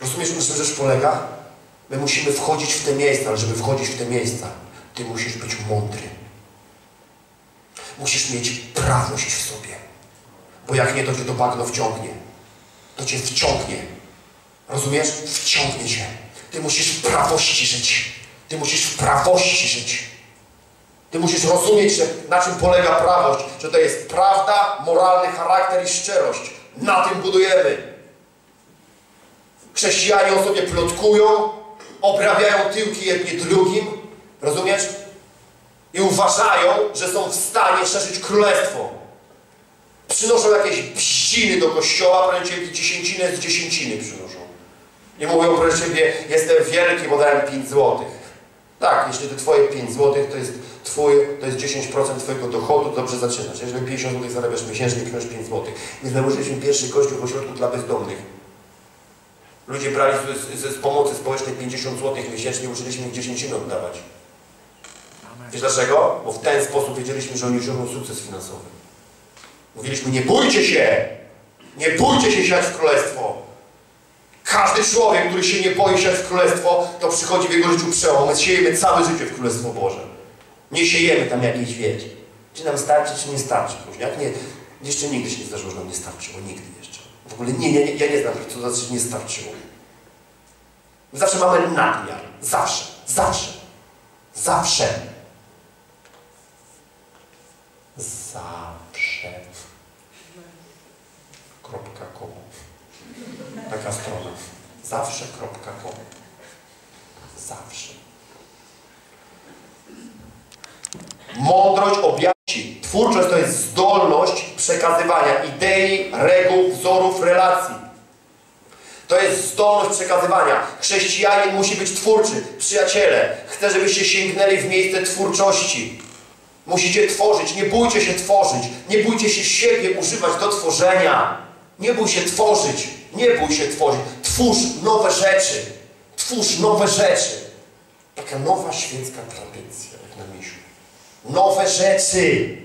Rozumiesz, na czym rzecz polega? My musimy wchodzić w te miejsca, ale żeby wchodzić w te miejsca, ty musisz być mądry. Musisz mieć prawość w sobie. Bo jak nie, to cię to bagno wciągnie. To cię wciągnie. Rozumiesz? Wciągnie cię. Ty musisz w prawości żyć. Ty musisz w prawości żyć. Ty musisz rozumieć, że na czym polega prawość, że to jest prawda, moralny charakter i szczerość. Na tym budujemy. Chrześcijanie o sobie plotkują, obrabiają tyłki jedni drugim, rozumiesz? I uważają, że są w stanie szerzyć królestwo. Przynoszą jakieś bzdziny do kościoła, proszę dziesięcinę z dziesięciny przynoszą. I mówią, proszę Ciebie, jestem wielki, bo dałem 5 złotych. Tak, jeśli to Twoje 5 złotych, to jest Twój, to jest 10% Twojego dochodu, dobrze zaczynasz. Jeżeli 50 zł zarabiasz miesięcznie, przynosz 5 złotych. My założyliśmy pierwszy kościół w ośrodku dla bezdomnych. Ludzie brali z, z, z pomocy społecznej 50 zł miesięcznie, uczyliśmy ich dziesięciny oddawać. Wiesz dlaczego? Bo w ten sposób wiedzieliśmy, że oni osiągną sukces finansowy. Mówiliśmy, nie bójcie się! Nie bójcie się siać w królestwo! Każdy człowiek, który się nie boi siać w królestwo, to przychodzi w jego życiu przełom. My siejemy całe życie w królestwo Boże. Nie siejemy tam jakiejś wiecie. Czy nam starczy, czy nie starczy później. Jak nie, jeszcze nigdy się nie zdarzyło, że nam nie starczyło. Nigdy jeszcze. W ogóle nie, nie, nie ja nie znam, co to znaczy nie starczyło. My zawsze mamy nadmiar. Zawsze. Zawsze. Zawsze. Zawsze. Kropka com. Taka strona. Zawsze kropka com. Zawsze. Mądrość objawi. Twórczość to jest zdolność przekazywania idei, reguł, wzorów, relacji. To jest zdolność przekazywania. Chrześcijanin musi być twórczy. Przyjaciele, chcę, żebyście sięgnęli w miejsce twórczości. Musicie tworzyć. Nie bójcie się tworzyć. Nie bójcie się siebie używać do tworzenia. Nie bój się tworzyć. Nie bój się tworzyć. Twórz nowe rzeczy. Twórz nowe rzeczy. Taka nowa świecka tradycja, jak na misiu. Nowe rzeczy.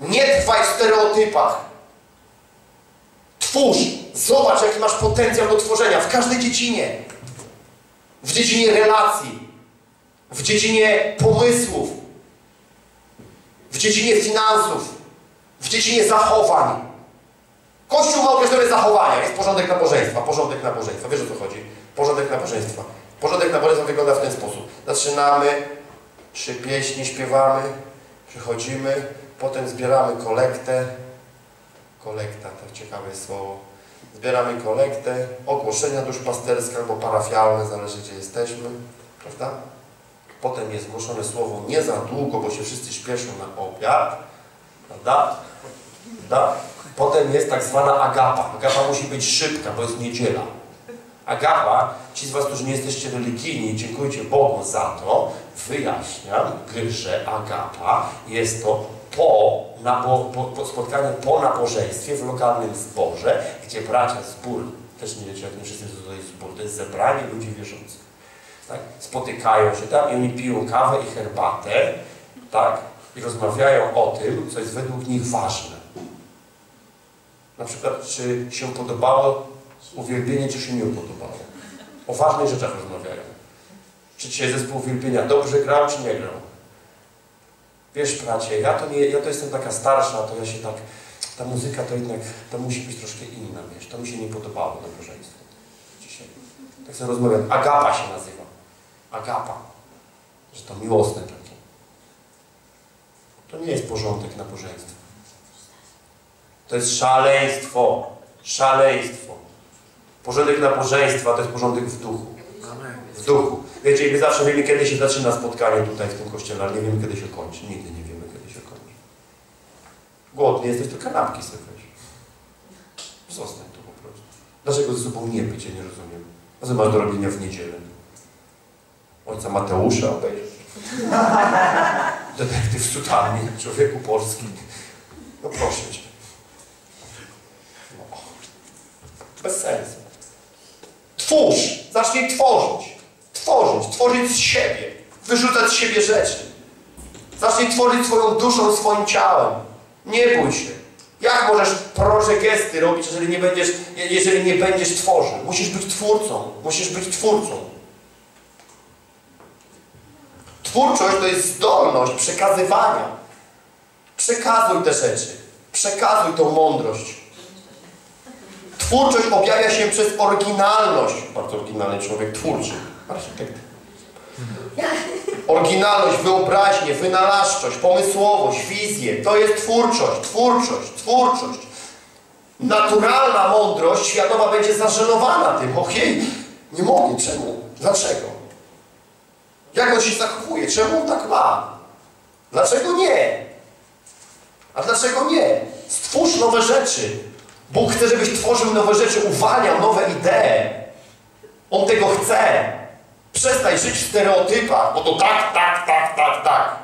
Nie trwaj w stereotypach. Twórz. Zobacz, jaki masz potencjał do tworzenia w każdej dziedzinie. W dziedzinie relacji. W dziedzinie pomysłów. W dziedzinie finansów. W dziedzinie zachowań. Kościół ma określone zachowania. Jest porządek nabożeństwa. Porządek nabożeństwa. Wiesz o co chodzi? Porządek nabożeństwa. Porządek nabożeństwa wygląda w ten sposób. Zaczynamy, trzy pieśni śpiewamy, przychodzimy, potem zbieramy kolektę. Kolekta, to ciekawe słowo. zbieramy kolektę, ogłoszenia duszpasterskie albo parafialne, zależy gdzie jesteśmy, prawda? Potem jest głoszone słowo nie za długo, bo się wszyscy śpieszą na obiad, prawda? prawda? Potem jest tak zwana agapa. Agapa musi być szybka, bo jest niedziela. Agapa, ci z Was, którzy nie jesteście religijni, dziękujcie Bogu za to, wyjaśniam, że agapa jest to po, po, po spotkanie po nabożeństwie w lokalnym zborze, gdzie bracia zbór, też nie wiecie, jak nie wszyscy to jest zbór, to jest zebranie ludzi wierzących. Tak? Spotykają się tam i oni piją kawę i herbatę, tak? I rozmawiają o tym, co jest według nich ważne. Na przykład, czy się podobało uwielbienie, czy się nie podobało. O ważnych rzeczach rozmawiają. Czy dzisiaj zespół uwielbienia dobrze grał, czy nie grał. Wiesz, bracie, ja to, nie, ja to jestem taka starsza, to ja się tak, ta muzyka to jednak, to musi być troszkę inna, wiesz, to mi się nie podobało nabożeństwo dzisiaj. Tak sobie rozmawiam. Agapa się nazywa. Agapa. Że to miłosne takie. To nie jest porządek nabożeństwa. To jest szaleństwo. Szaleństwo. Porządek nabożeństwa to jest porządek w duchu. W duchu. Wiecie, my zawsze wiemy, kiedy się zaczyna spotkanie tutaj w tym kościele, ale nie wiemy, kiedy się kończy. Nigdy nie wiemy, kiedy się kończy. Głodny jesteś, to kanapki sobie weź. Zostań tu po prostu. Dlaczego ze sobą nie ja nie rozumiem. A co masz do robienia w niedzielę? Ojca Mateusza obejrzysz. <laughs> Detektyw sutannie, człowieku polskim. No proszę Cię. No. Bez sensu. Twórz! Zacznij tworzyć. Tworzyć. Tworzyć z siebie. Wyrzucać z siebie rzeczy. Zacznij tworzyć swoją duszą, swoim ciałem. Nie bój się. Jak możesz proże gesty robić, jeżeli nie będziesz, jeżeli nie będziesz tworzył? Musisz być twórcą. Musisz być twórcą. Twórczość to jest zdolność przekazywania. Przekazuj te rzeczy. Przekazuj tą mądrość. Twórczość objawia się przez oryginalność. Bardzo oryginalny człowiek twórczy. Architekt. Oryginalność, wyobraźnię, wynalazczość, pomysłowość, wizję. To jest twórczość, twórczość, twórczość. Naturalna mądrość światowa będzie zażenowana tym. Ojej, nie mogę, czemu? Dlaczego? Jak on się zachowuje? Czemu on tak ma? Dlaczego nie? A dlaczego nie? Stwórz nowe rzeczy. Bóg chce, żebyś tworzył nowe rzeczy, uwalniał nowe idee. On tego chce. Przestań żyć w stereotypach, bo to tak, tak, tak, tak, tak.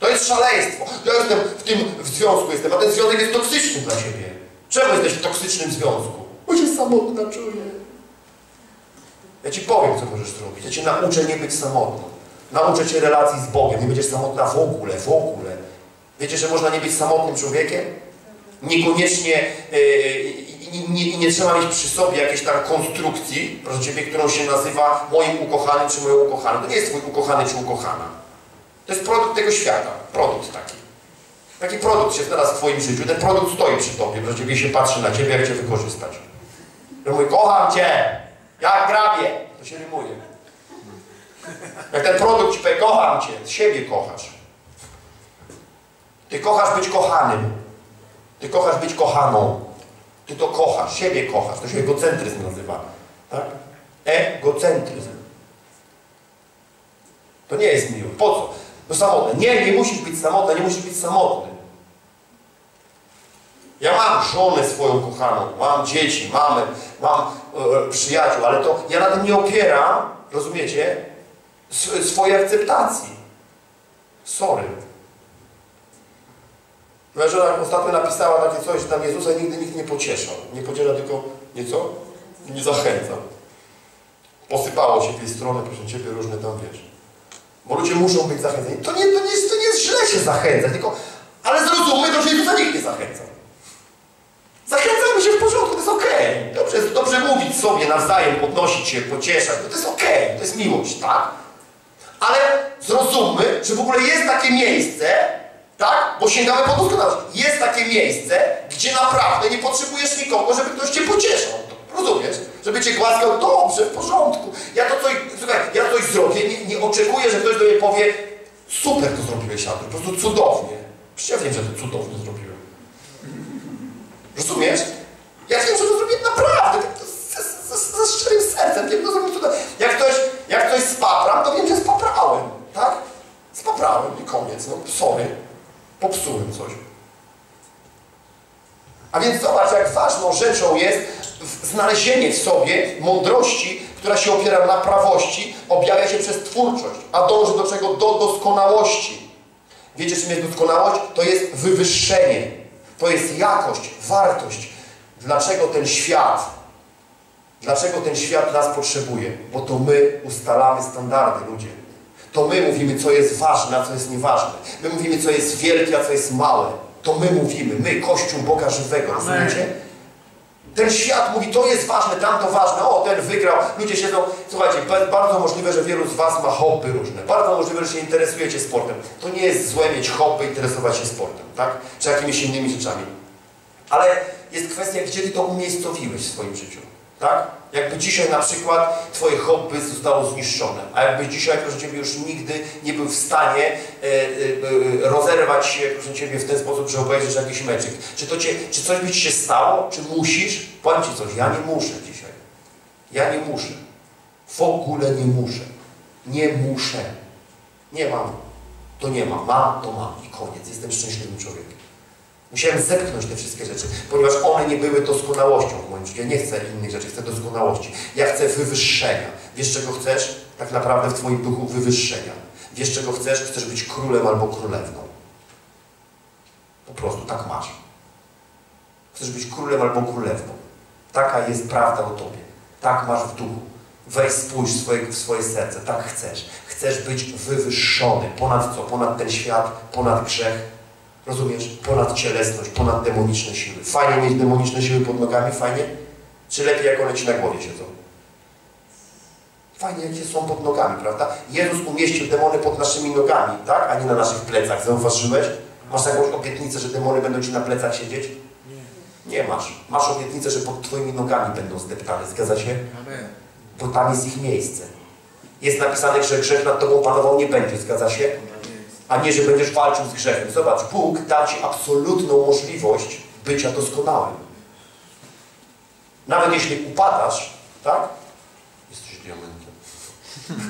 To jest szaleństwo. Ja jestem w tym w związku jestem, a ten związek jest toksyczny dla ciebie. Czemu jesteś w toksycznym związku? Bo się samotna czuję. Ja ci powiem, co możesz zrobić. Ja cię nauczę nie być samotną. Nauczę cię relacji z Bogiem. Nie będziesz samotna w ogóle, w ogóle. Wiecie, że można nie być samotnym człowiekiem? Niekoniecznie yy, nie, nie, nie trzeba mieć przy sobie jakiejś tam konstrukcji, proszę Ciebie, którą się nazywa moim ukochanym czy moją ukochaną. To nie jest Twój ukochany czy ukochana. To jest produkt tego świata. Produkt taki. Taki produkt się znalazł w Twoim życiu. Ten produkt stoi przy Tobie, proszę Ciebie się patrzy na Ciebie, jak Cię wykorzystać. Ja mówię, kocham Cię, jak grabie. To się rymuje. Jak ten produkt Ci powie, kocham Cię, siebie kochasz. Ty kochasz być kochanym. Ty kochasz być kochaną. Ty to kochasz, siebie kochasz. To się egocentryzm nazywa. Tak? Egocentryzm. To nie jest miłe. Po co? To samotne. Nie, nie musisz być samotna, nie musisz być samotny. Ja mam żonę swoją kochaną, mam dzieci, mamy, mam e, przyjaciół, ale to ja na tym nie opieram, rozumiecie, swojej akceptacji. Sorry. Moja żona ostatnio napisała takie coś, że tam Jezusa nigdy nikt nie pocieszał. Nie pociesza, tylko nieco? Nie zachęca. Posypało się tej strony, proszę Ciebie, różne tam wiesz. Bo ludzie muszą być zachęceni. To nie, to nie, to nie jest źle się zachęcać, tylko, ale zrozummy, że Jezusa nikt nie zachęca. Zachęcamy się w porządku, to jest okej. Okay. Dobrze, dobrze mówić sobie nawzajem, podnosić się, pocieszać, to jest okej, okay. to jest miłość, tak? Ale zrozummy, że w ogóle jest takie miejsce, tak? Bo sięgamy po doskonałość. Jest takie miejsce, gdzie naprawdę nie potrzebujesz nikogo, żeby ktoś cię pocieszał. Rozumiesz? Żeby cię głaskał, dobrze, w porządku. Ja to coś, słuchaj, ja coś zrobię, nie, nie oczekuję, że ktoś do mnie powie, super to zrobiłeś, Andrzej, po prostu cudownie. Przecież ja wiem, że to cudownie zrobiłem. Rozumiesz? Ja wiem, że to zrobiłem naprawdę, tak ze, ze, ze szczerym sercem, wiem, to zrobiłem cudownie. Jak ktoś, jak ktoś spapram, to wiem, że spaprałem, tak? Spaprałem i koniec, no sorry popsułem coś. A więc zobacz, jak ważną rzeczą jest znalezienie w sobie mądrości, która się opiera na prawości, objawia się przez twórczość, a dąży do czego? Do doskonałości. Wiecie, czym jest doskonałość? To jest wywyższenie. To jest jakość, wartość. Dlaczego ten świat, dlaczego ten świat nas potrzebuje? Bo to my ustalamy standardy, ludzie. To my mówimy, co jest ważne, a co jest nieważne. My mówimy, co jest wielkie, a co jest małe. To my mówimy, my, Kościół Boga żywego, rozumiecie? Ten świat mówi, to jest ważne, tamto ważne, o, ten wygrał. Ludzie siedzą, słuchajcie, bardzo możliwe, że wielu z Was ma hobby różne. Bardzo możliwe, że się interesujecie sportem. To nie jest złe mieć hobby, interesować się sportem, tak? Czy jakimiś innymi rzeczami. Ale jest kwestia, gdzie Ty to umiejscowiłeś w swoim życiu, tak? Jakby dzisiaj na przykład Twoje hobby zostało zniszczone, a jakbyś dzisiaj, proszę Ciebie, już nigdy nie był w stanie e, e, e, rozerwać się, proszę Ciebie, w ten sposób, że obejrzysz jakiś meczyk. Czy, to cię, czy coś by Ci się stało? Czy musisz? Powiem Ci coś, ja nie muszę dzisiaj. Ja nie muszę. W ogóle nie muszę. Nie muszę. Nie mam. To nie mam. Mam, to mam. I koniec. Jestem szczęśliwym człowiekiem. Musiałem zepchnąć te wszystkie rzeczy, ponieważ one nie były doskonałością w moim życiu. Ja nie chcę innych rzeczy, chcę doskonałości. Ja chcę wywyższenia. Wiesz, czego chcesz? Tak naprawdę w Twoim duchu wywyższenia. Wiesz, czego chcesz? Chcesz być królem albo królewną. Po prostu tak masz. Chcesz być królem albo królewną. Taka jest prawda o Tobie. Tak masz w duchu. Weź spójrz swoje, w swoje serce. Tak chcesz. Chcesz być wywyższony. Ponad co? Ponad ten świat, ponad grzech, Rozumiesz? Ponad cielesność, ponad demoniczne siły. Fajnie mieć demoniczne siły pod nogami, fajnie? Czy lepiej jak one ci na głowie siedzą? Fajnie jak są pod nogami, prawda? Jezus umieścił demony pod naszymi nogami, tak? A nie na naszych plecach. Zauważyłeś? Masz jakąś obietnicę, że demony będą ci na plecach siedzieć? Nie. Nie masz. Masz obietnicę, że pod twoimi nogami będą zdeptane. Zgadza się? Amen. Bo tam jest ich miejsce. Jest napisane, że grzech nad tobą panował nie będzie. Zgadza się? A nie, że będziesz walczył z grzechem. Zobacz, Bóg da Ci absolutną możliwość bycia doskonałym. Nawet jeśli upadasz, tak? Jesteś diamentem. <laughs>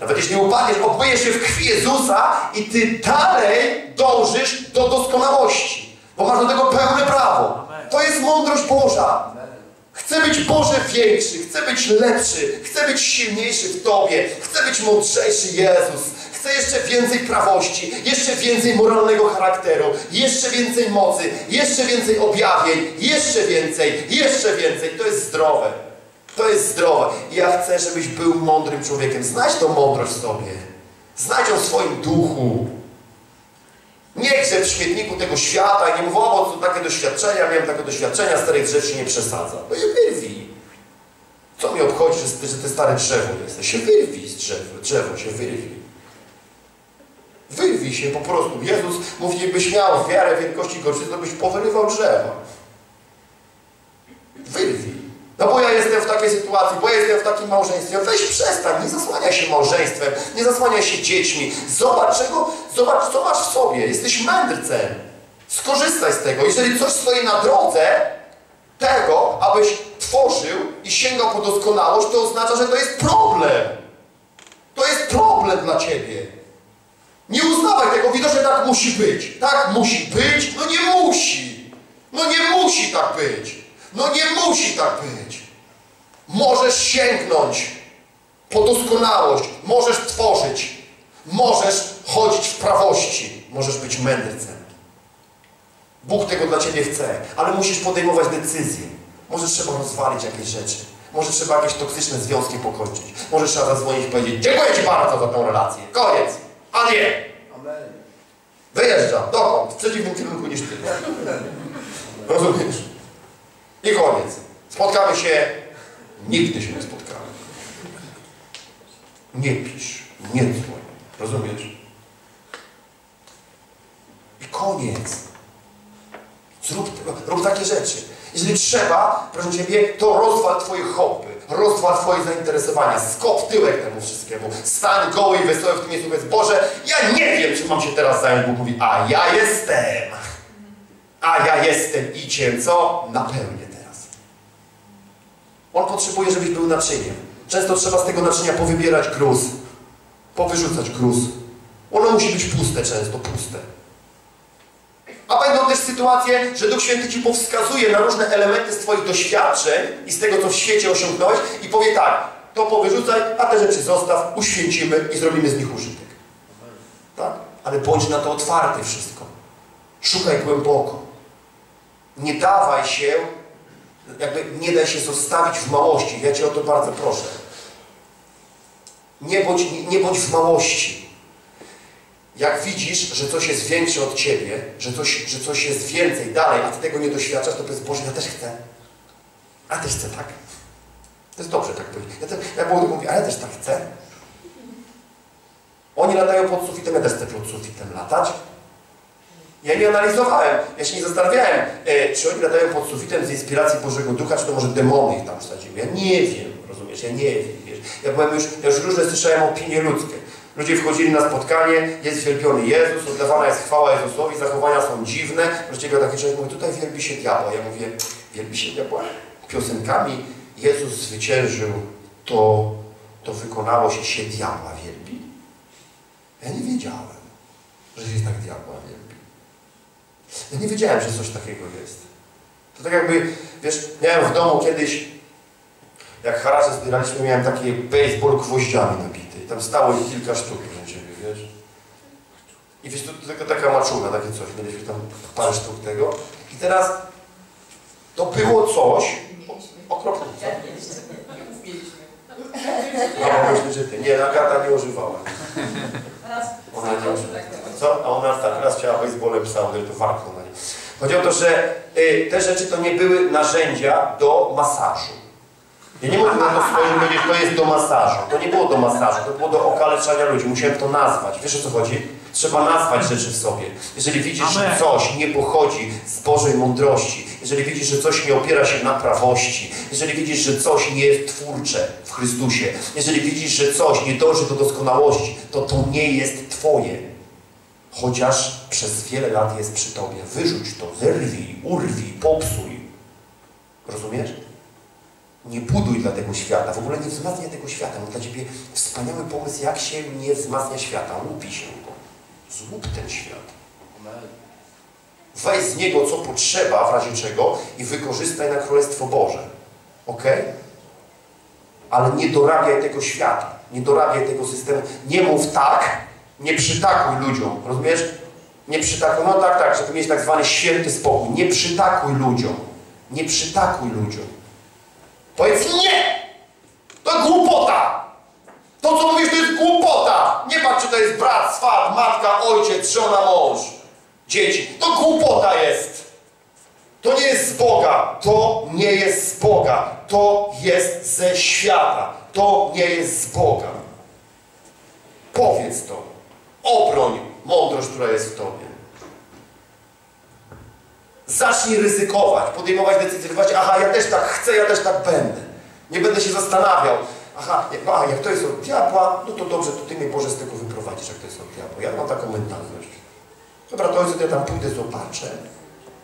Nawet jeśli upadniesz, obmyjesz się w krwi Jezusa i Ty dalej dążysz do doskonałości. Bo masz do tego pełne prawo. To jest mądrość Boża. Chcę być Boże większy, chcę być lepszy, chcę być silniejszy w Tobie, chcę być mądrzejszy Jezus. Chcę jeszcze więcej prawości, jeszcze więcej moralnego charakteru, jeszcze więcej mocy, jeszcze więcej objawień, jeszcze więcej, jeszcze więcej. To jest zdrowe. To jest zdrowe. I ja chcę, żebyś był mądrym człowiekiem. Znajdź tą mądrość w sobie. Znajdź ją w swoim duchu. Nie chcę w śmietniku tego świata i nie mów, o, bo takie doświadczenia, miałem takie doświadczenia, starych rzeczy nie przesadza. No i wyrwij. Co mi obchodzi, że, że ty stare drzewo jesteś? Się wyrwij z drzewa, drzewo się wyrwij. Wyrwij się po prostu. Jezus mówi, byś miał wiarę wielkości gorszy, to byś powyrywał drzewa. Wyrwij. No bo ja jestem w takiej sytuacji, bo ja jestem w takim małżeństwie. Weź przestań, nie zasłania się małżeństwem, nie zasłania się dziećmi. Zobacz, czego, zobacz, co masz w sobie. Jesteś mędrcem. Skorzystaj z tego. Jeżeli coś stoi na drodze tego, abyś tworzył i sięgał po doskonałość, to oznacza, że to jest problem. To jest problem dla ciebie. Nie uznawaj tego, widocznie tak musi być. Tak musi być? No nie musi. No nie musi tak być. No nie musi tak być. Możesz sięgnąć po doskonałość, możesz tworzyć, możesz chodzić w prawości, możesz być mędrcem. Bóg tego dla Ciebie chce, ale musisz podejmować decyzje. Może trzeba rozwalić jakieś rzeczy. Może trzeba jakieś toksyczne związki pokończyć. Może trzeba zadzwonić i powiedzieć, dziękuję Ci bardzo za tą relację. Koniec. A nie. Amen. Wyjeżdżam. Dokąd? W przeciwnym kierunku niż Ty. <laughs> Rozumiesz? I koniec. Spotkamy się. Nigdy się nie spotkamy. Nie pisz, nie dzwoń. Rozumiesz? I koniec. Zrób, rób takie rzeczy. Jeżeli trzeba, proszę Ciebie, to rozwal Twoje hobby, rozwal Twoje zainteresowania, skop tyłek temu wszystkiemu, stań goły i wesoły w tym miejscu, powiedz, Boże, ja nie wiem, czy mam się teraz zająć. Bóg mówi, a ja jestem. A ja jestem i Cię, co? Napełnię. On potrzebuje, żebyś był naczyniem. Często trzeba z tego naczynia powybierać gruz, powyrzucać gruz. Ono musi być puste często, puste. A będą też sytuacje, że Duch Święty Ci powskazuje na różne elementy z Twoich doświadczeń i z tego, co w świecie osiągnąłeś i powie tak, to powyrzucaj, a te rzeczy zostaw, uświęcimy i zrobimy z nich użytek. Tak? Ale bądź na to otwarty wszystko. Szukaj głęboko. Nie dawaj się, jakby nie daj się zostawić w małości. Ja Cię o to bardzo proszę. Nie bądź, nie, nie bądź w małości. Jak widzisz, że coś jest większe od Ciebie, że coś, że coś jest więcej, dalej, a Ty tego nie doświadczasz, to powiedz, Boże, ja też chcę. A też chcę tak. To jest dobrze tak powiedzieć. Ja, te, ja Bóg mówi, a ja też tak chcę. Oni latają pod sufitem, ja też chcę pod sufitem latać. Ja nie analizowałem, ja się nie zastanawiałem, e, czy oni latają pod sufitem z inspiracji Bożego Ducha, czy to może demony ich tam wsadziły. Ja nie wiem, rozumiesz, ja nie wiem. Wiesz. Ja, byłem już, ja już różne słyszałem opinie ludzkie. Ludzie wchodzili na spotkanie, jest wielbiony Jezus, oddawana jest chwała Jezusowi, zachowania są dziwne. Wreszcie taki człowiek mówi, tutaj wielbi się diabła. Ja mówię, wielbi się diabła? Piosenkami Jezus zwyciężył, to, to wykonało się się diabła wielbi. Ja nie wiedziałem, że jest tak diabła wielbi. Ja nie wiedziałem, że coś takiego jest. To tak jakby, wiesz, miałem w domu kiedyś, jak haracze zbieraliśmy, miałem taki baseball gwoździami nabity. I tam stało ich kilka sztuk na ciebie, wiesz. I wiesz, to, to taka, taka takie coś. Mieliśmy tam parę sztuk tego. I teraz to było coś okropnego. No, myślę, że ty. Nie, Agata nie używała. Ona nie używała. Co? A ona tak, raz chciała baseballem psa, ale to warknął na nie. Chodzi o to, że y, te rzeczy to nie były narzędzia do masażu. Ja nie mówię o swoim powiedzieć, to jest do masażu. To nie było do masażu, to było do okaleczania ludzi. Musiałem to nazwać. Wiesz o co chodzi? Trzeba nazwać rzeczy w sobie. Jeżeli widzisz, że coś nie pochodzi z Bożej mądrości, jeżeli widzisz, że coś nie opiera się na prawości, jeżeli widzisz, że coś nie jest twórcze w Chrystusie, jeżeli widzisz, że coś nie dąży do doskonałości, to to nie jest Twoje. Chociaż przez wiele lat jest przy Tobie. Wyrzuć to, zerwij, urwij, popsuj. Rozumiesz? Nie buduj dla tego świata, w ogóle nie wzmacniaj tego świata. Mam dla Ciebie wspaniały pomysł, jak się nie wzmacnia świata. Łupi się go. Złup ten świat. Weź z niego, co potrzeba, w razie czego i wykorzystaj na Królestwo Boże. Ok? Ale nie dorabiaj tego świata. Nie dorabiaj tego systemu. Nie mów tak, nie przytakuj ludziom. Rozumiesz? Nie przytakuj, no tak, tak, żeby mieć tak zwany święty spokój. Nie przytakuj ludziom. Nie przytakuj ludziom. Powiedz nie! To głupota! To, co mówisz, to jest głupota! Nie patrz, czy to jest brat, swat, matka, ojciec, żona, mąż, dzieci. To głupota jest! To nie jest z Boga. To nie jest z Boga. To jest ze świata. To nie jest z Boga. Powiedz to. Obroń mądrość, która jest w Tobie. Zacznij ryzykować, podejmować decyzje. Właśnie, aha, ja też tak chcę, ja też tak będę. Nie będę się zastanawiał. Aha, jak, jak to jest od diabła, no to dobrze, to Ty mnie Boże z tego wyprowadzisz, jak to jest od diabła. Ja mam taką mentalność. Dobra, to ojciec, ja tam pójdę, zobaczę.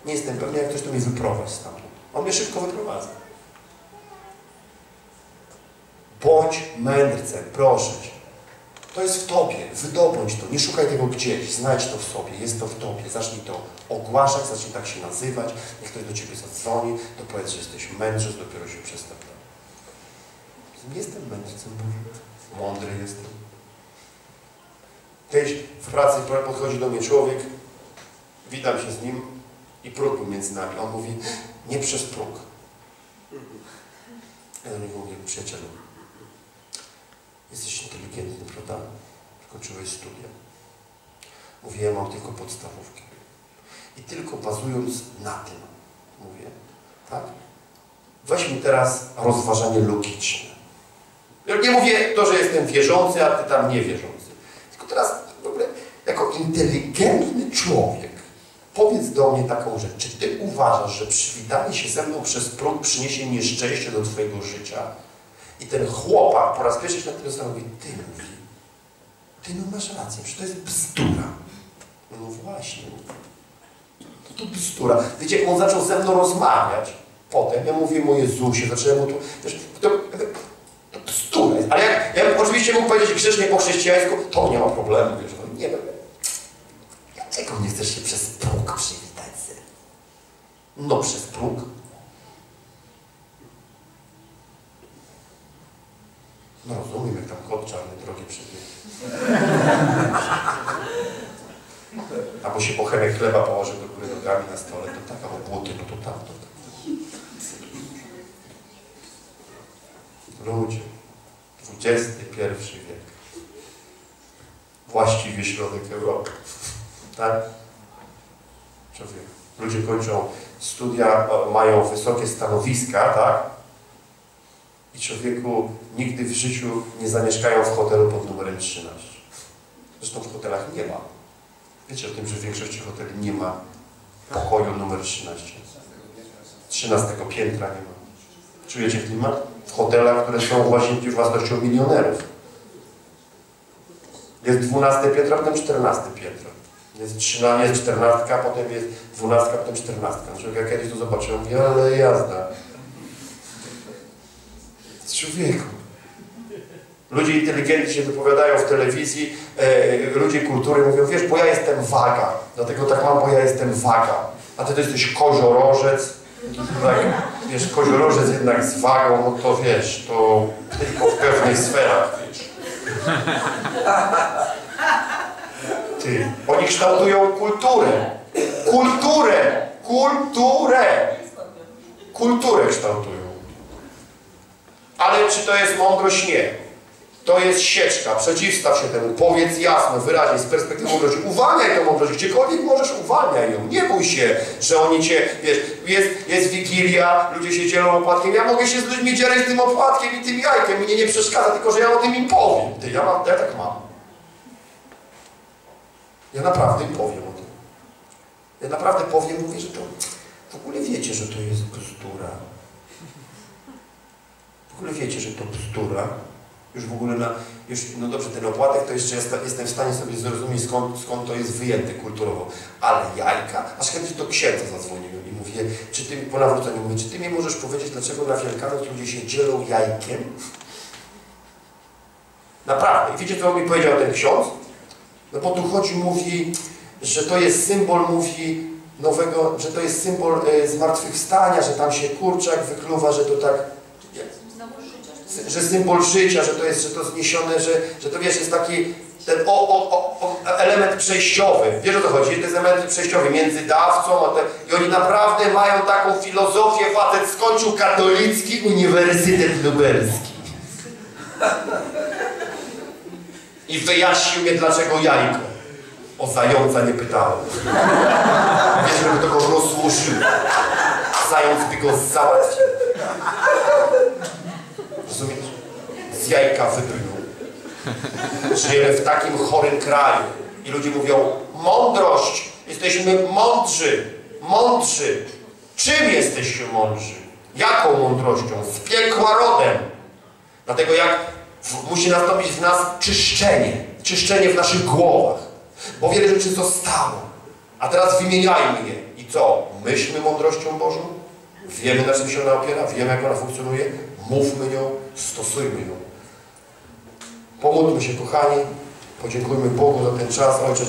Nie jestem pewny, jak ktoś to mnie wyprowadzi stamtąd. On mnie szybko wyprowadza. Bądź mędrcem, proszę Cię. To jest w Tobie, wydobądź to, nie szukaj tego gdzieś, znajdź to w sobie, jest to w Tobie, zacznij to ogłaszać, zacznij tak się nazywać, niech ktoś do Ciebie zadzwoni, to powiedz, że jesteś mędrzec, dopiero się przestań. Jestem mędrcem Bożym, mądry jestem. Kiedyś w pracy podchodzi do mnie człowiek, witam się z nim. I próg był między nami. On mówi, nie przez próg. Ja do niego mówię, przyjacielu, jesteś inteligentny, prawda? Skończyłeś studia. Mówię, ja mam tylko podstawówki. I tylko bazując na tym, mówię, tak? Weź mi teraz rozważanie logiczne. Ja nie mówię to, że jestem wierzący, a ty tam niewierzący. Tylko teraz w ogóle jako inteligentny człowiek powiedz do mnie taką rzecz. Czy ty uważasz, że przywitanie się ze mną przez próg przyniesie nieszczęście do twojego życia? I ten chłopak po raz pierwszy się na tym zastanowi, ty mówi, ty no masz rację, że to jest bzdura. No właśnie. To, bzdura. Wiecie, on zaczął ze mną rozmawiać. Potem ja mówię o Jezusie, zacząłem mu tu, wiesz, to, to bzdura. Ale jak, ja oczywiście mógł powiedzieć grzecznie po chrześcijańsku, to nie ma problemu, wiesz, no nie wiem. Dlaczego nie chcesz się przez próg przywitać? se? No przez próg. No czarny drogi przebiegł. Albo się pochemek chleba położył do góry nogami na stole, to tak, albo buty, no to tam, to tak. Ludzie, XXI wiek. Właściwie środek Europy. Tak? Człowiek. Ludzie kończą studia, mają wysokie stanowiska, tak? I człowieku nigdy w życiu nie zamieszkają w hotelu pod numerem 13. Zresztą w hotelach nie ma. Wiecie o tym, że w większości hoteli nie ma pokoju numer 13. 13 piętra nie ma. Czujecie klimat? W hotelach, które są właśnie własnością milionerów. Jest 12 piętro, potem 14 piętro. Jest 13, jest 14, potem jest 12, potem 14. Znaczy, jak ja kiedyś to zobaczyłem, ale jazda. Człowieku. Ludzie inteligentni się wypowiadają w telewizji, e, ludzie kultury mówią, wiesz, bo ja jestem waga, dlatego tak mam, bo ja jestem waga. A ty to jesteś koziorożec, tak, wiesz, koziorożec jednak z wagą, no to wiesz, to tylko w pewnych sferach, wiesz. Ty, oni kształtują kulturę. Kulturę! Kulturę! Kulturę kształtują. Ale czy to jest mądrość? Nie. To jest sieczka. Przeciwstaw się temu. Powiedz jasno, wyraźnie, z perspektywy mądrości. Uwalniaj tę mądrość. Gdziekolwiek możesz, uwalniaj ją. Nie bój się, że oni cię, wiesz, jest, jest Wigilia, ludzie się dzielą opłatkiem. Ja mogę się z ludźmi dzielić tym opłatkiem i tym jajkiem. Mnie nie przeszkadza, tylko że ja o tym im powiem. Ty, ja, mam, ja tak mam. Ja naprawdę im powiem o tym. Ja naprawdę powiem, mówię, że to w ogóle wiecie, że to jest bzdura. Ogóle wiecie, że to bzdura. Już w ogóle na, już, no dobrze, ten opłatek to jeszcze jest, jestem w stanie sobie zrozumieć skąd, skąd to jest wyjęte kulturowo. Ale jajka, aż kiedyś do księdza zadzwoniłem i mówię, czy ty, po nawróceniu mówię, czy ty mi możesz powiedzieć, dlaczego na Wielkanoc ludzie się dzielą jajkiem? Naprawdę. I wiecie, co mi powiedział ten ksiądz? No bo tu chodzi, mówi, że to jest symbol, mówi, nowego, że to jest symbol e, zmartwychwstania, że tam się kurczak wykluwa, że to tak, że symbol życia, że to jest, że to zniesione, że, że to wiesz, jest taki ten o, o, o, element przejściowy. Wiesz o co chodzi? To jest element przejściowy między dawcą, a te, i oni naprawdę mają taką filozofię, facet skończył katolicki Uniwersytet Lubelski. I wyjaśnił mnie, dlaczego jajko. O zająca nie pytałem. Wiesz, żeby to go rozłożył. Zając by go załatwił. Z jajka wybrnął. Żyjemy w takim chorym kraju. I ludzie mówią, mądrość, jesteśmy mądrzy, mądrzy. Czym jesteście mądrzy? Jaką mądrością? Z piekła rodem. Dlatego jak musi nastąpić w nas czyszczenie, czyszczenie w naszych głowach. Bo wiele rzeczy zostało. A teraz wymieniajmy je. I co? Myślmy mądrością Bożą? Wiemy na czym się ona opiera, wiemy jak ona funkcjonuje. Mówmy ją, stosujmy ją. Pomódlmy się kochani, podziękujmy Bogu za ten czas. Ojcze,